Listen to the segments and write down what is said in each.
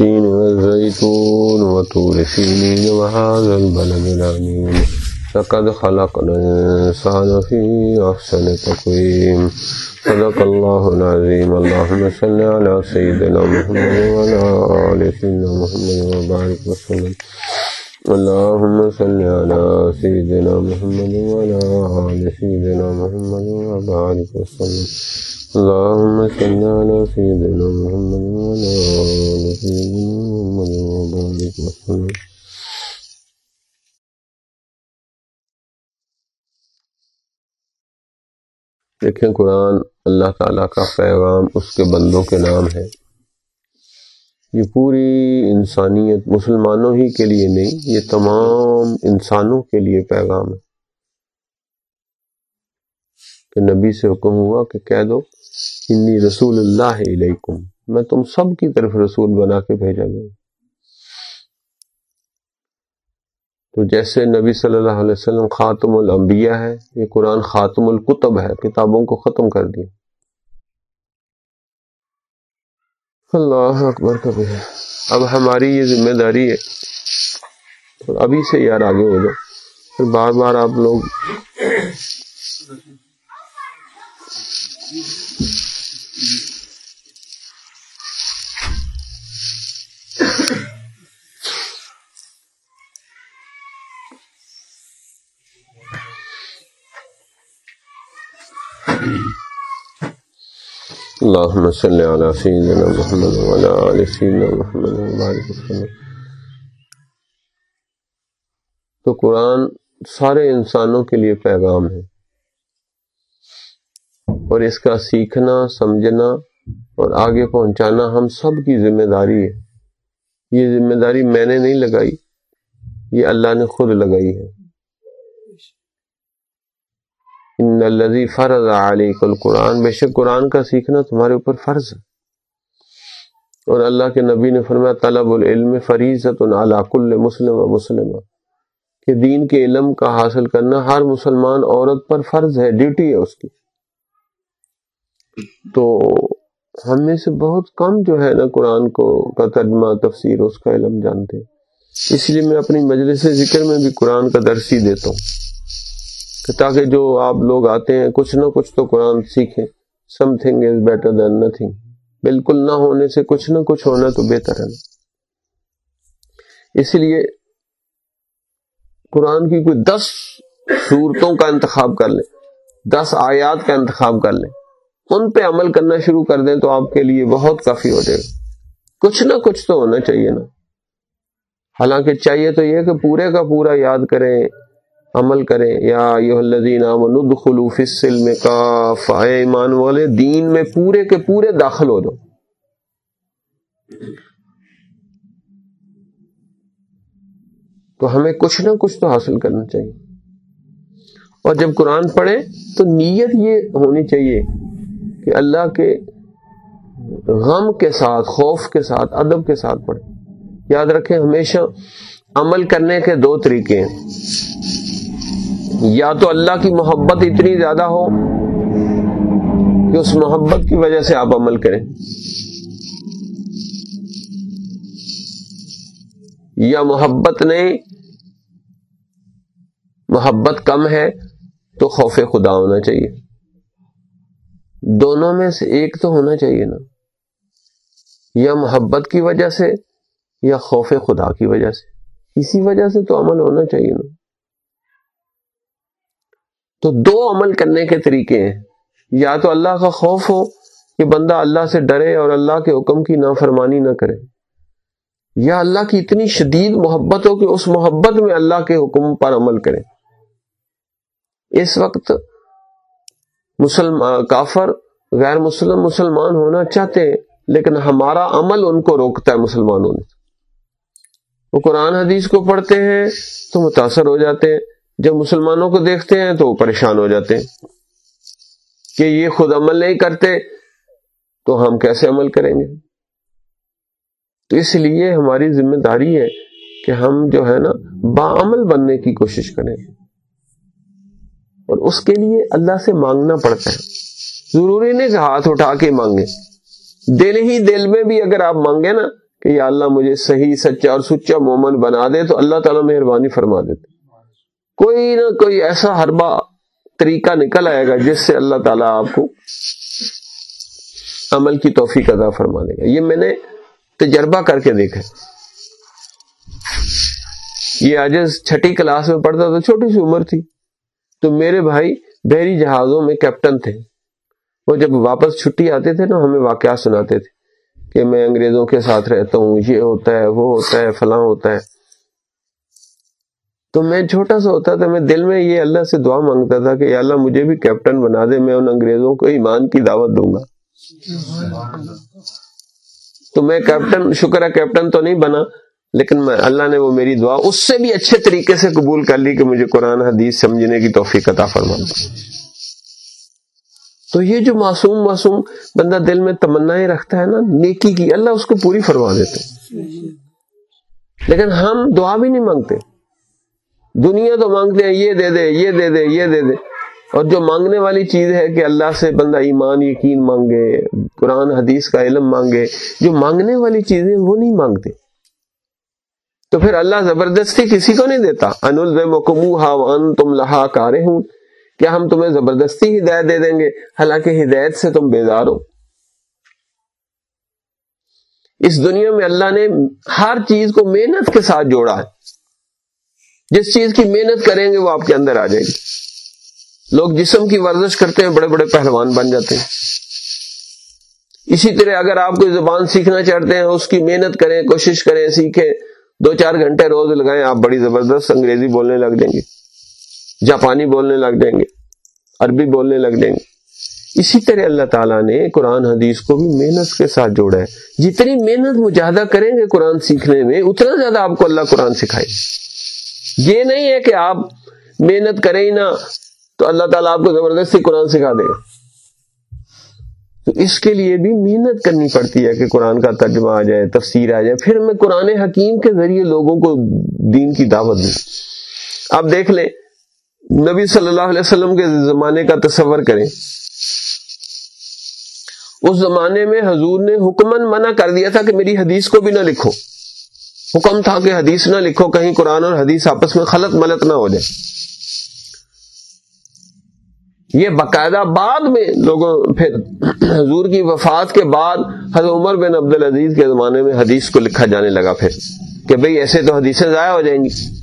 والتين والزيتون وطور سينين وهذا البلد الأمين. لقد خلقنا الإنسان في أحسن تقويم. صدق الله العظيم. اللهم صل على سيدنا محمد وعلى آل سيدنا محمد وبارك وسلم. اللهم صل على سيدنا محمد وعلى آل سيدنا محمد وبارك وسلم. اللهم صل على سيدنا محمد وعلى آل سيدنا محمد وبارك وسلم. دیکھیں قرآن اللہ تعالیٰ کا پیغام اس کے بندوں کے نام ہے. یہ پوری انسانیت مسلمانوں ہی کے لیے نہیں، یہ تمام انسانوں کے لیے پیغام ہے. کہ نبی سے حکم ہوا کہ کہہ دو انی رسول اللہ علیکم۔ میں تم سب کی طرف رسول بنا کے بھیجا گیا۔ تو جیسے نبی صلی اللہ علیہ وسلم خاتم الانبیاء ہے یہ قرآن خاتم القتب ہے، کتابوں کو ختم کر دیا۔ اللہ اکبر کبھی اب ہماری یہ ذمہ داری ہے۔ اور ابھی سے یار آگے ہو جاؤ۔ پھر بار بار آپ لوگ اللهم صل على سيدنا محمد وعلى آل سيدنا محمد وبارك وسلم. تو قرآن سارے انسانوں کے لیے پیغام ہے۔ اور اس کا سیکھنا، سمجھنا اور آگے پہنچانا ہم سب کی ذمہ داری ہے۔ یہ ذمہ داری میں نے نہیں لگائی، یہ اللہ نے خود لگائی ہے۔ ان الذي فرض عليك القرآن، بے شک قرآن کا سیکھنا تمہارے اوپر فرض ہے۔ اور اللہ کے نبی نے فرمایا، طلب العلم فریضت على كل مسلم و مسلمہ۔ کہ دین کے علم کا حاصل کرنا ہر مسلمان عورت پر فرض ہے، ڈیوٹی ہے اس کی۔ تو ہم میں سے بہت کم جو ہے نا قرآن کو کا ترجمہ، تفسیر، اس کا علم جانتے اس لیے میں اپنی مجلس ذکر میں بھی قرآن کا درسی دیتا ہوں۔ کہ تاکہ جو آپ لوگ آتے ہیں، کچھ نہ کچھ تو قرآن سیکھیں something is better than nothing بالکل نہ ہونے سے کچھ نہ کچھ ہونا تو بہتر ہے۔ اس لیے قرآن کی کوئی دس صورتوں کا انتخاب کر لیں۔ دس آیات کا انتخاب کر لیں۔ ان پہ عمل کرنا شروع کر دیں تو آپ کے لیے بہت کافی ہو جائے گا۔ کچھ نہ کچھ تو ہونا چاہیے نا۔ حالانکہ چاہیے تو یہ کہ پورے کا پورا یاد کریں، عمل کریں۔ یا فی السلم کا ایمان والے، دین میں پورے کے پورے داخل ہو جاؤ۔ تو ہمیں کچھ نہ کچھ تو حاصل کرنا چاہیے۔ اور جب قرآن پڑھے تو نیت یہ ہونی چاہیے کہ اللہ کے غم کے ساتھ، خوف کے ساتھ، ادب کے ساتھ پڑھے یاد رکھیں، ہمیشہ عمل کرنے کے دو طریقے ہیں۔ یا تو اللہ کی محبت اتنی زیادہ ہو کہ اس محبت کی وجہ سے آپ عمل کریں، یا محبت نہیں، محبت کم ہے تو خوف خدا ہونا چاہیے۔ دونوں میں سے ایک تو ہونا چاہیے نا۔ یا محبت کی وجہ سے یا خوف خدا کی وجہ سے۔ اسی وجہ سے تو عمل ہونا چاہیے نا۔ تو دو عمل کرنے کے طریقے ہیں۔ یا تو اللہ کا خوف ہو کہ بندہ اللہ سے ڈرے اور اللہ کے حکم کی نافرمانی نہ کرے۔ یا اللہ کی اتنی شدید محبت ہو کہ اس محبت میں اللہ کے حکم پر عمل کرے۔ اس وقت مسلمان کافر غیر مسلم مسلمان ہونا چاہتے ہیں، لیکن ہمارا عمل ان کو روکتا ہے مسلمان ہونے وہ قرآن حدیث کو پڑھتے ہیں تو متاثر ہو جاتے ہیں۔ جب مسلمانوں کو دیکھتے ہیں تو وہ پریشان ہو جاتے ہیں کہ یہ خود عمل نہیں کرتے، تو ہم کیسے عمل کریں گے؟ تو اس لیے ہماری ذمہ داری ہے کہ ہم جو ہے نا با عمل بننے کی کوشش کریں۔ اور اس کے لیے اللہ سے مانگنا پڑتا ہے۔ ضروری نہیں کہ ہاتھ اٹھا کے مانگے۔ دل ہی دل میں بھی اگر آپ مانگے نا کہ یا اللہ مجھے صحیح، سچا اور سچا مومن بنا دے تو اللہ تعالیٰ مہربانی فرما دیتے۔ کوئی نہ کوئی ایسا ہربا طریقہ نکل آئے گا جس سے اللہ تعالیٰ آپ کو عمل کی توفیق ادا فرما دے گا۔ یہ میں نے تجربہ کر کے دیکھا۔ یہ آج چھٹی کلاس میں پڑھتا تھا، چھوٹی سی عمر تھی۔ تو میرے بھائی بحری جہازوں میں کیپٹن تھے۔ وہ جب واپس چھٹی آتے تھے نا، ہمیں واقعات سناتے تھے کہ میں انگریزوں کے ساتھ رہتا ہوں، یہ ہوتا ہے، وہ ہوتا ہے، فلاں ہوتا ہے۔ تو میں چھوٹا سا ہوتا تھا، میں دل میں یہ اللہ سے دعا مانگتا تھا کہ اللہ مجھے بھی کیپٹن بنا دے، میں ان انگریزوں کو ایمان کی دعوت دوں گا۔ تو میں کیپٹن، شکر ہے کیپٹن تو نہیں بنا، لیکن میں، اللہ نے وہ میری دعا اس سے بھی اچھے طریقے سے قبول کر لی کہ مجھے قرآن، حدیث سمجھنے کی توفیق عطا فرما تو یہ جو معصوم معصوم بندہ دل میں تمنا رکھتا ہے نا، نیکی کی، اللہ اس کو پوری فرما دیتے لیکن ہم دعا بھی نہیں مانگتے۔ دنیا تو مانگتے ہیں یہ دے دے، یہ دے دے، یہ دے دے۔ اور جو مانگنے والی چیز ہے کہ اللہ سے بندہ ایمان، یقین مانگے، قرآن، حدیث کا علم مانگے، جو مانگنے والی چیزیں وہ نہیں مانگتے۔ تو پھر اللہ زبردستی کسی کو نہیں دیتا۔ ان ہا ان تم لہا کارے ہوں کیا ہم تمہیں زبردستی ہدایت دے دیں گے؟ حالانکہ ہدایت سے تم بیدار ہو۔ اس دنیا میں اللہ نے ہر چیز کو محنت کے ساتھ جوڑا ہے۔ جس چیز کی محنت کریں گے وہ آپ کے اندر آ جائے گی۔ لوگ جسم کی ورزش کرتے ہیں، بڑے بڑے پہلوان بن جاتے ہیں۔ اسی طرح اگر آپ کوئی زبان سیکھنا چاہتے ہیں، اس کی محنت کریں، کوشش کریں، سیکھیں، دو چار گھنٹے روز لگائیں، آپ بڑی زبردست انگریزی بولنے لگ جائیں گے۔ جاپانی بولنے لگ جائیں گے، عربی بولنے لگ جائیں گے۔ اسی طرح اللہ تعالیٰ نے قرآن حدیث کو بھی محنت کے ساتھ جوڑا ہے۔ جتنی محنت مجاہدہ کریں گے قرآن سیکھنے میں، اتنا زیادہ آپ کو اللہ قرآن سکھائے یہ نہیں ہے کہ آپ محنت کریں ہی نہ، تو اللہ تعالیٰ آپ کو زبردستی قرآن سکھا دے گا۔ تو اس کے لیے بھی محنت کرنی پڑتی ہے کہ قرآن کا ترجمہ آ جائے، تفسیر آ جائے۔ پھر میں قرآن حکیم کے ذریعے لوگوں کو دین کی دعوت دوں۔ آپ دیکھ لیں نبی صلی اللہ علیہ وسلم کے زمانے کا تصور کریں۔ اس زمانے میں حضور نے حکمن منع کر دیا تھا کہ میری حدیث کو بھی نہ لکھو۔ حکم تھا کہ حدیث نہ لکھو، کہیں قرآن اور حدیث آپس میں خلط ملت نہ ہو جائے۔ یہ باقاعدہ بعد میں لوگوں، پھر حضور کی وفات کے بعد حضرت عمر بن عبد العزیز کے زمانے میں حدیث کو لکھا جانے لگا پھر کہ بھئی ایسے تو حدیثیں ضائع ہو جائیں گی۔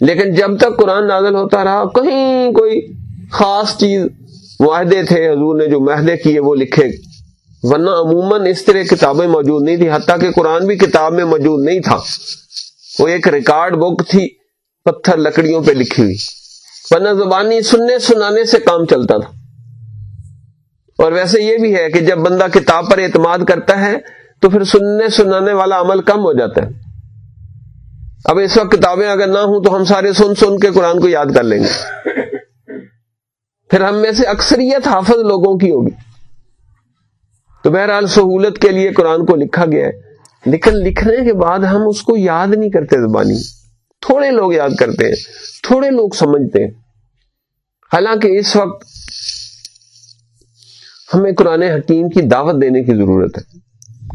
لیکن جب تک قرآن نازل ہوتا رہا، کہیں کوئی خاص چیز معاہدے تھے، حضور نے جو معاہدے کیے، وہ لکھے۔ ورنہ عموماً اس طرح کتابیں موجود نہیں تھی، حتیٰ کہ قرآن بھی کتاب میں موجود نہیں تھا۔ وہ ایک ریکارڈ بک تھی، پتھر لکڑیوں پہ لکھی ہوئی۔ ورنہ زبانی سننے سنانے سے کام چلتا تھا۔ اور ویسے یہ بھی ہے کہ جب بندہ کتاب پر اعتماد کرتا ہے، تو پھر سننے سنانے والا عمل کم ہو جاتا ہے۔ اب اس وقت کتابیں اگر نہ ہوں تو ہم سارے سن سن کے قرآن کو یاد کر لیں گے۔ پھر ہم میں سے اکثریت حافظ لوگوں کی ہوگی۔ تو بہرحال سہولت کے لیے قرآن کو لکھا گیا ہے۔ لیکن لکھنے کے بعد ہم اس کو یاد نہیں کرتے زبانی۔ تھوڑے لوگ یاد کرتے ہیں، تھوڑے لوگ سمجھتے ہیں۔ حالانکہ اس وقت ہمیں قرآن حکیم کی دعوت دینے کی ضرورت ہے۔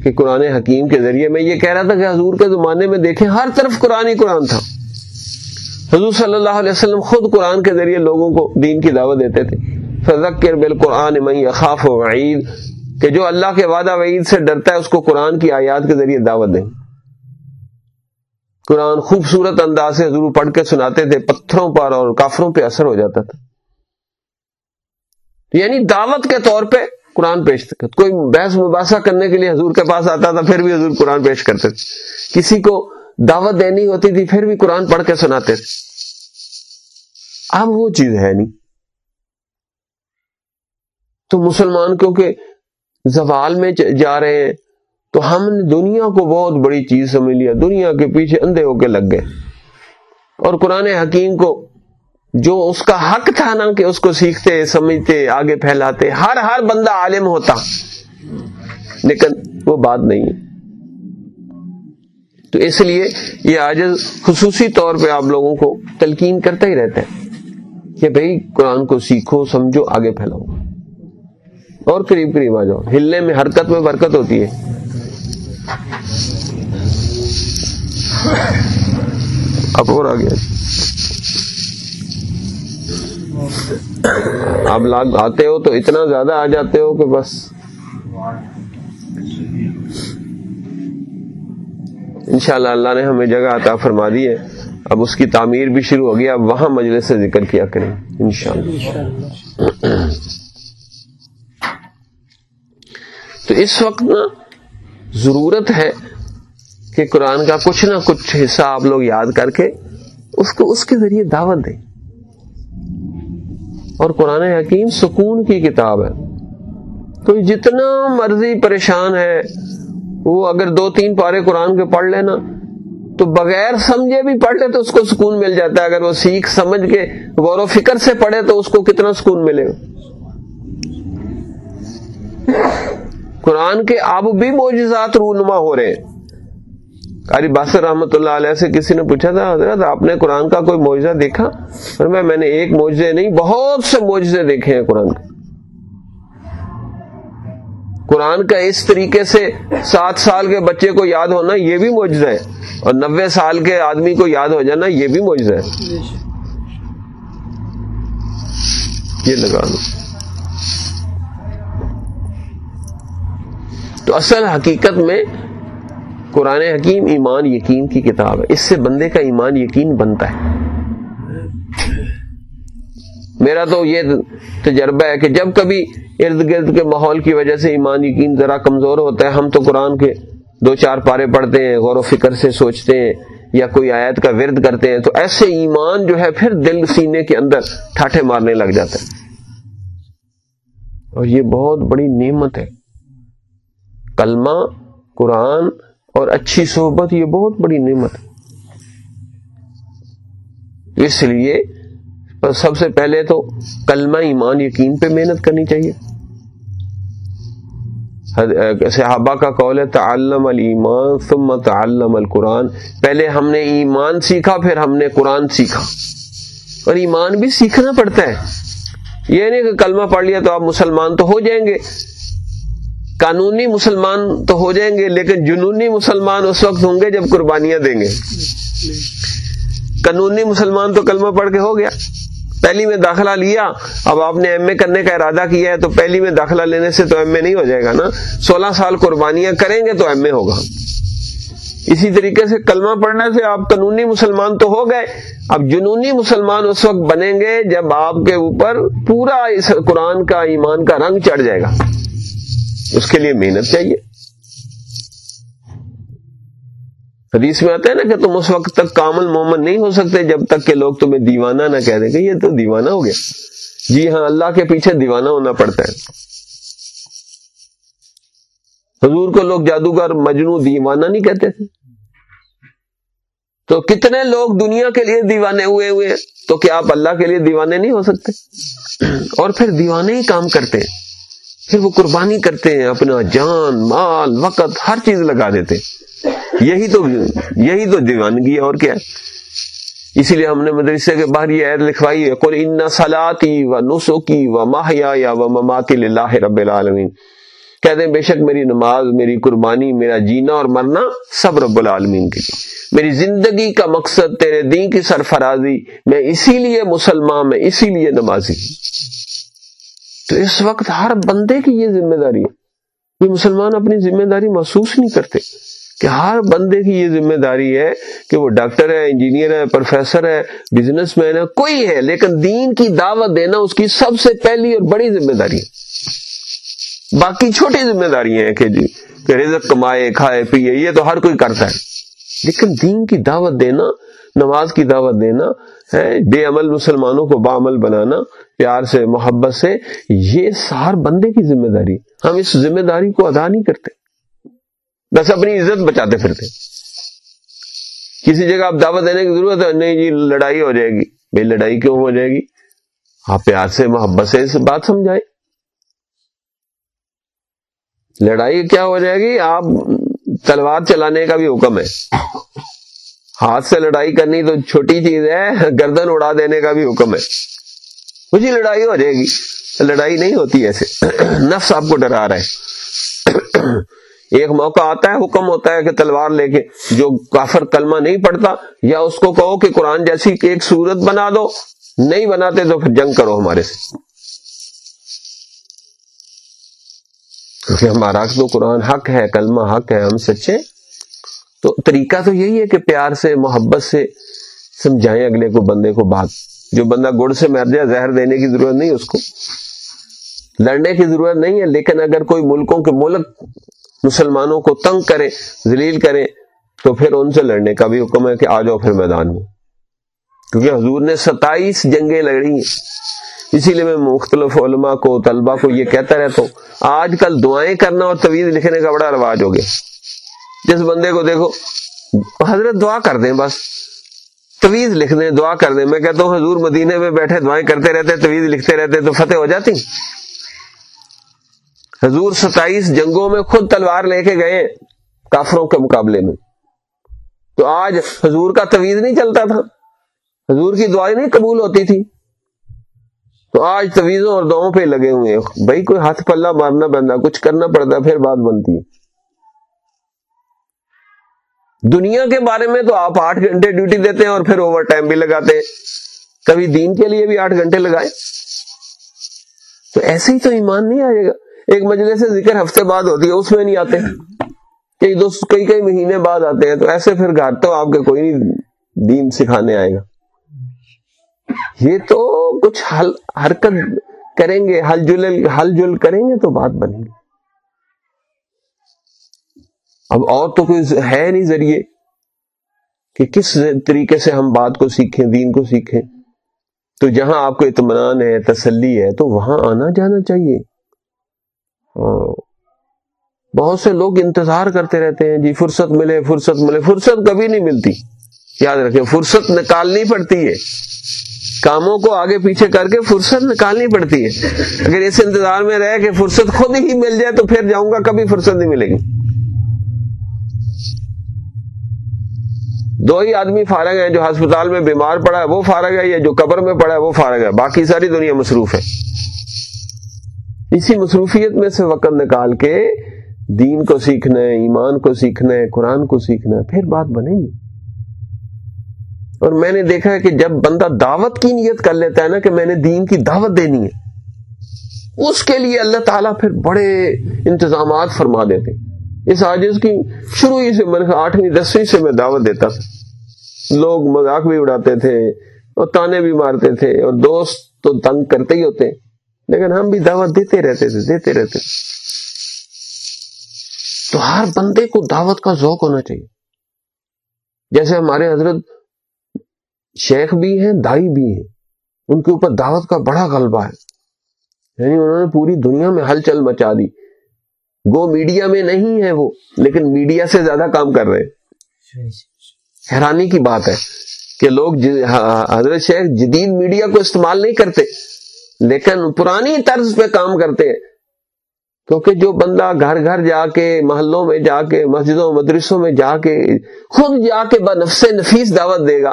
کہ قرآن حکیم کے ذریعے میں یہ کہہ رہا تھا کہ حضور کے زمانے میں دیکھیں ہر طرف قرآن ہی قرآن تھا۔ حضور صلی اللہ علیہ وسلم خود قرآن کے ذریعے لوگوں کو دین کی دعوت دیتے تھے۔ فضکر بالقرآن من خاف و وعید کہ جو اللہ کے وعدہ وعید سے ڈرتا ہے اس کو قرآن کی آیات کے ذریعے دعوت دیں۔ قرآن خوبصورت انداز سے حضور پڑھ کے سناتے تھے، پتھروں پر اور کافروں پہ اثر ہو جاتا تھا۔ یعنی دعوت کے طور پہ قرآن پیش کرتے کوئی بحث مباحثہ کرنے کے لیے حضور کے پاس آتا تھا، پھر بھی حضور قرآن پیش کرتے تھے۔ کسی کو دعوت دینی ہوتی تھی، پھر بھی قرآن پڑھ کے سناتے تھے۔ اب وہ چیز ہے نہیں۔ تو مسلمان کیونکہ زوال میں جا رہے ہیں، تو ہم نے دنیا کو بہت بڑی چیز سمجھ لیا۔ دنیا کے پیچھے اندھے ہو کے لگ گئے۔ اور قرآن حکیم کو جو اس کا حق تھا نا کہ اس کو سیکھتے، سمجھتے، آگے پھیلاتے، ہر ہر بندہ عالم ہوتا۔ لیکن وہ بات نہیں ہے۔ تو اس لیے یہ آج خصوصی طور پہ آپ لوگوں کو تلقین کرتا ہی رہتا ہے کہ بھئی قرآن کو سیکھو، سمجھو، آگے پھیلاؤ۔ اور قریب قریب آ جاؤ۔ ہلنے میں حرکت میں برکت ہوتی ہے۔ اب اور آگے۔ آپ لاگ آتے ہو تو اتنا زیادہ آ جاتے ہو کہ بس۔ انشاءاللہ اللہ نے ہمیں جگہ عطا فرما دی ہے۔ اب اس کی تعمیر بھی شروع ہو گیا اب وہاں مجلس سے ذکر کیا کریں، انشاءاللہ۔ تو اس وقت نا ضرورت ہے کہ قرآن کا کچھ نہ کچھ حصہ آپ لوگ یاد کر کے اس کو اس کے ذریعے دعوت دیں۔ اور قرآن حکیم سکون کی کتاب ہے۔ کوئی جتنا مرضی پریشان ہے، وہ اگر دو تین پارے قرآن کے پڑھ لینا تو بغیر سمجھے بھی پڑھ لے تو اس کو سکون مل جاتا ہے۔ اگر وہ سیکھ سمجھ کے غور و فکر سے پڑھے تو اس کو کتنا سکون ملے گا۔ قرآن کے اب بھی معجزات رونما ہو رہے ہیں۔ قاری باسر رحمۃ اللہ علیہ سے کسی نے پوچھا تھا، حضرت، آپ نے قرآن کا کوئی معجزہ دیکھا؟ اور میں میں نے ایک معجزے نہیں، بہت سے معجزے دیکھے ہیں قرآن کے۔ قرآن کا اس طریقے سے سات سال کے بچے کو یاد ہونا یہ بھی معجزہ ہے، اور نوے سال کے آدمی کو یاد ہو جانا یہ بھی معجزہ ہے۔ یہ لگا دو۔ تو اصل حقیقت میں قرآن حکیم ایمان یقین کی کتاب ہے۔ اس سے بندے کا ایمان یقین بنتا ہے۔ میرا تو یہ تجربہ ہے کہ جب کبھی ارد گرد کے ماحول کی وجہ سے ایمان یقین ذرا کمزور ہوتا ہے، ہم تو قرآن کے دو چار پارے پڑھتے ہیں، غور و فکر سے سوچتے ہیں یا کوئی آیت کا ورد کرتے ہیں، تو ایسے ایمان جو ہے پھر دل سینے کے اندر ٹھاٹھے مارنے لگ جاتا ہے اور یہ بہت بڑی نعمت ہے۔ کلمہ قرآن اور اچھی صحبت یہ بہت بڑی نعمت ہے۔ اس لیے سب سے پہلے تو کلمہ ایمان یقین پہ محنت کرنی چاہیے۔ صحابہ کا قول ہے، تعلم المان ثم تعلم القرآن۔ پہلے ہم نے ایمان سیکھا، پھر ہم نے قرآن سیکھا۔ اور ایمان بھی سیکھنا پڑتا ہے۔ یہ نہیں کہ کلمہ پڑھ لیا تو آپ مسلمان تو ہو جائیں گے۔ قانونی مسلمان تو ہو جائیں گے، لیکن جنونی مسلمان اس وقت ہوں گے جب قربانیاں دیں گے۔ قانونی مسلمان تو کلمہ پڑھ کے ہو گیا۔ پہلی میں داخلہ لیا، اب آپ نے ایم اے کرنے کا ارادہ کیا ہے تو پہلی میں داخلہ لینے سے تو ایم اے نہیں ہو جائے گا نا۔ سولہ سال قربانیاں کریں گے تو ایم اے ہوگا۔ اسی طریقے سے کلمہ پڑھنے سے آپ قانونی مسلمان تو ہو گئے۔ اب جنونی مسلمان اس وقت بنیں گے جب آپ کے اوپر پورا اس قرآن کا، ایمان کا رنگ چڑھ جائے گا۔ اس کے لیے محنت چاہیے۔ حدیث میں آتا ہے نا کہ تم اس وقت تک کامل مومن نہیں ہو سکتے جب تک کہ لوگ تمہیں دیوانہ نہ کہہ دیں کہ یہ تو دیوانہ ہو گیا۔ جی ہاں اللہ کے پیچھے دیوانہ ہونا پڑتا ہے۔ حضور کو لوگ جادوگر مجنو دیوانہ نہیں کہتے تھے۔ تو کتنے لوگ دنیا کے لیے دیوانے ہوئے ہوئے ہیں؟ تو کیا آپ اللہ کے لیے دیوانے نہیں ہو سکتے؟ اور پھر دیوانے ہی کام کرتے ہیں۔ پھر وہ قربانی کرتے ہیں، اپنا جان، مال، وقت، ہر چیز لگا دیتے ہیں۔ یہی تو یہی تو دیوانگی ہے، اور کیا اسی لیے ہم نے مدرسے کے باہر یہ عید لکھوائی ہے، قل ان سلاتی و نسخی و ماہیا یا و مماتی اللہ رب العالمین۔ کہتے ہیں بے شک میری نماز، میری قربانی، میرا جینا اور مرنا سب رب العالمین کے لیے۔ میری زندگی کا مقصد تیرے دین کی سرفرازی، میں اسی لیے مسلمان، میں اسی لیے نمازی۔ تو اس وقت ہر بندے کی یہ ذمہ داری ہے۔ یہ مسلمان اپنی ذمہ داری محسوس نہیں کرتے کہ ہر بندے کی یہ ذمہ داری ہے کہ وہ ڈاکٹر ہے، انجینئر ہے، پروفیسر ہے، بزنس مین ہے، کوئی ہے، لیکن دین کی دعوت دینا اس کی سب سے پہلی اور بڑی ذمہ داری ہے۔ باقی چھوٹی ذمہ داری ہیں کہ جی کہ رزق کمائے، کھائے، پیے، یہ تو ہر کوئی کرتا ہے۔ لیکن دین کی دعوت دینا، نماز کی دعوت دینا بے عمل مسلمانوں کو بعمل بنانا، پیار سے، محبت سے، یہ ہر بندے کی ذمہ داری۔ ہم اس ذمہ داری کو ادا نہیں کرتے۔ بس اپنی عزت بچاتے پھرتے۔ کسی جگہ آپ دعوت دینے کی ضرورت ہے، نہیں جی لڑائی ہو جائے گی۔ بھائی، لڑائی کیوں ہو جائے گی؟ آپ پیار سے، محبت سے اس بات سمجھائے لڑائی کیا ہو جائے گی؟ آپ تلوار چلانے کا بھی حکم ہے۔ ہاتھ سے لڑائی کرنی تو چھوٹی چیز ہے، گردن اڑا دینے کا بھی حکم ہے۔ مجھے لڑائی ہو جائے گی، لڑائی نہیں ہوتی ایسے۔ نفس آپ کو ڈرا رہا ہے۔ ایک موقع آتا ہے، حکم ہوتا ہے کہ تلوار لے کے جو کافر کلمہ نہیں پڑتا یا اس کو کہو کہ قرآن جیسی کہ ایک صورت بنا دو، نہیں بناتے تو پھر جنگ کرو ہمارے سے۔ کیونکہ ہمارا تو قرآن حق ہے، کلمہ حق ہے، ہم سچے تو طریقہ تو یہی ہے کہ پیار سے، محبت سے سمجھائیں اگلے کو، بندے کو بات۔ جو بندہ گڑ سے مر جائے، زہر دینے کی ضرورت نہیں اس کو۔ لڑنے کی ضرورت نہیں ہے، لیکن اگر کوئی ملکوں کے ملک مسلمانوں کو تنگ کرے، ذلیل کرے، تو پھر ان سے لڑنے کا بھی حکم ہے کہ آ جاؤ پھر میدان میں۔ کیونکہ حضور نے ستائیس جنگیں لڑی ہیں اسی لیے میں مختلف علماء کو طلبا کو یہ کہتا رہتا ہوں۔ آج کل دعائیں کرنا اور طویز لکھنے کا بڑا رواج ہو گیا۔ جس بندے کو دیکھو، حضرت دعا کر دیں بس طویز لکھ دیں دعا کر دیں میں کہتا ہوں، حضور مدینے میں بیٹھے، دعائیں کرتے رہتے طویز لکھتے رہتے، تو فتح ہو جاتی۔ حضور ستائیس جنگوں میں خود تلوار لے کے گئے کافروں کے مقابلے میں۔ تو آج حضور کا طویز نہیں چلتا تھا۔ حضور کی دعائیں نہیں قبول ہوتی تھی۔ تو آج طویزوں اور دعاؤں پہ لگے ہوئے بھائی، کوئی ہاتھ پلہ مارنا بنتا کچھ کرنا پڑتا، پھر بات بنتی ہے۔ دنیا کے بارے میں تو آپ آٹھ گھنٹے ڈیوٹی دیتے ہیں اور پھر اوور ٹائم بھی لگاتے ہیں۔ کبھی دین کے لیے بھی آٹھ گھنٹے لگائے تو ایسے ہی تو ایمان نہیں آئے گا۔ ایک مجلے سے ذکر ہفتے بعد ہوتی ہے، اس میں نہیں آتے۔ کئی دوست، کئی کئی مہینے بعد آتے ہیں۔ تو ایسے پھر گھر تو آپ کے کوئی نہیں دین سکھانے آئے گا۔ یہ تو کچھ حل، حرکت کریں گے ہل جل ہل جل کریں گے تو بات بنے گی اب اور تو کوئی ہے نہیں ذریعے کہ کس طریقے سے ہم بات کو سیکھیں، دین کو سیکھیں۔ تو جہاں آپ کو اطمینان ہے، تسلی ہے، تو وہاں آنا جانا چاہیے۔ ہاں۔ بہت سے لوگ انتظار کرتے رہتے ہیں جی فرصت ملے فرصت ملے۔ فرصت کبھی نہیں ملتی۔ یاد رکھیں، فرصت نکالنی پڑتی ہے۔ کاموں کو آگے پیچھے کر کے فرصت نکالنی پڑتی ہے۔ اگر اس انتظار میں رہے کہ فرصت خود ہی مل جائے تو پھر جاؤں گا، کبھی فرصت نہیں ملے گی۔ دو ہی آدمی فارغ ہیں جو ہسپتال میں بیمار پڑا ہے، وہ فارغ ہے یا جو قبر میں پڑا ہے، وہ فارغ ہے۔ باقی ساری دنیا مصروف ہے۔ اسی مصروفیت میں سے وقت نکال کے دین کو سیکھنا ہے، ایمان کو سیکھنا ہے، قرآن کو سیکھنا ہے، پھر بات بنے گی۔ اور میں نے دیکھا ہے کہ جب بندہ دعوت کی نیت کر لیتا ہے نا کہ میں نے دین کی دعوت دینی ہے، اس کے لیے اللہ تعالیٰ پھر بڑے انتظامات فرما دیتے اس آجز کی شروع ہی سے، میں آٹھویں، دسویں سے میں دعوت دیتا تھا۔ لوگ مذاق بھی اڑاتے تھے اور تانے بھی مارتے تھے اور دوست تو تنگ کرتے ہی ہوتے لیکن ہم بھی دعوت دیتے رہتے تھے، دیتے رہتے تھے۔ تو ہر بندے کو دعوت کا ذوق ہونا چاہیے۔ جیسے ہمارے حضرت شیخ بھی ہیں، دائی بھی ہیں، ان کے اوپر دعوت کا بڑا غلبہ ہے۔ یعنی انہوں نے پوری دنیا میں ہلچل مچا دی۔ گو میڈیا میں نہیں ہے وہ، لیکن میڈیا سے زیادہ کام کر رہے حیرانی کی بات ہے کہ لوگ حضرت شیخ جدید میڈیا کو استعمال نہیں کرتے، لیکن پرانی طرز پہ کام کرتے ہیں۔ کیونکہ جو بندہ گھر گھر جا کے، محلوں میں جا کے، مسجدوں، مدرسوں میں جا کے، خود جا کے بنفس نفیس دعوت دے گا،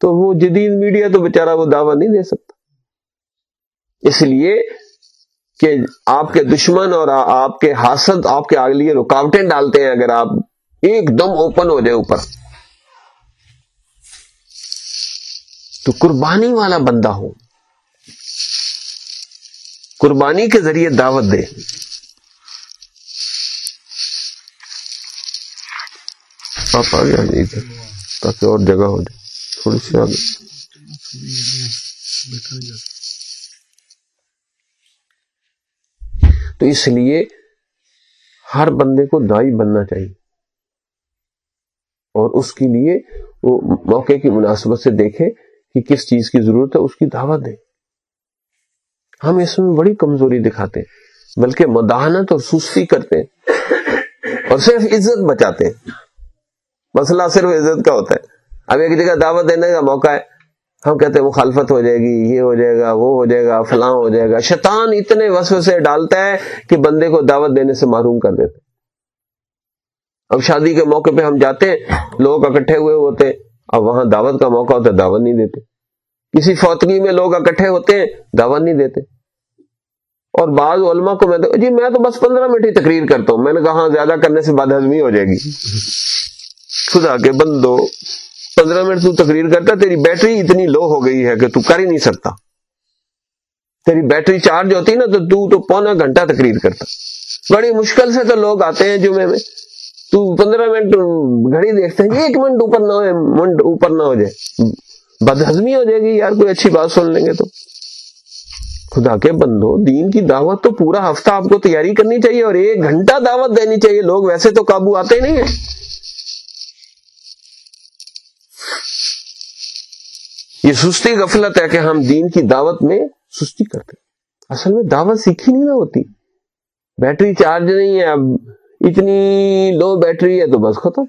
تو وہ جدید میڈیا تو بےچارا وہ دعویٰ نہیں دے سکتا۔ اس لیے کہ آپ کے دشمن اور آپ کے حاسد، آپ کے آگے لیے رکاوٹیں ڈالتے ہیں۔ اگر آپ ایک دم اوپن ہو جائے اوپر تو قربانی والا بندہ ہو قربانی کے ذریعے دعوت دے۔ آپ آگے آ جائیے تاکہ اور جگہ ہو جائے۔ تھوڑی سی آگے۔ تو اس لیے ہر بندے کو دائی بننا چاہیے۔ اور اس کے لیے وہ موقع کی مناسبت سے دیکھے۔ کہ کس چیز کی ضرورت ہے، اس کی دعوت دے۔ ہم اس میں بڑی کمزوری دکھاتے ہیں، بلکہ مداحنت اور سستی کرتے ہیں اور صرف عزت بچاتے ہیں۔ مسئلہ صرف عزت کا ہوتا ہے۔ اب ایک جگہ دعوت دینے کا موقع ہے، ہم کہتے ہیں مخالفت ہو جائے گی، یہ ہو جائے گا، وہ ہو جائے گا، فلاں ہو جائے گا۔ شیطان اتنے وسو سے ڈالتا ہے کہ بندے کو دعوت دینے سے معروم کر دیتے اب شادی کے موقع پہ ہم جاتے ہیں، لوگ اکٹھے ہوئے ہوتے اب وہاں دعوت کا موقع ہوتا ہے دعوت نہیں دیتے۔ کسی فوتگی میں لوگ اکٹھے ہوتے ہیں دعوت نہیں دیتے۔ اور بعض علماء کو میں جی میں تو بس پندرہ منٹ ہی تقریر کرتا ہوں۔ میں نے کہا ہاں، زیادہ کرنے سے بد ہضمی ہو جائے گی۔ خدا کے بندو پندرہ منٹ تو تقریر کرتا تیری بیٹری اتنی لو ہو گئی ہے کہ تو کر ہی نہیں سکتا۔ تیری بیٹری چارج ہوتی نا تو تو تو پونا گھنٹہ تقریر کرتا۔ بڑی مشکل سے تو لوگ آتے ہیں جمعے میں۔ تو پندرہ منٹ گھڑی دیکھتے ہیں ایک منٹ اوپر نہ ہو منٹ اوپر نہ ہو جائے۔ بد ہضمی ہو جائے گی یار، کوئی اچھی بات سن لیں گے تو۔ خدا کے بندو، دین کی دعوت تو پورا ہفتہ آپ کو تیاری کرنی چاہیے اور ایک گھنٹہ دعوت دینی چاہیے۔ لوگ ویسے تو قابو آتے ہی نہیں ہیں۔ یہ سستی غفلت ہے کہ ہم دین کی دعوت میں سستی کرتے اصل میں دعوت سیکھی نہیں نہ ہوتی۔ بیٹری چارج نہیں ہے، اب اتنی لو بیٹری ہے تو بس ختم۔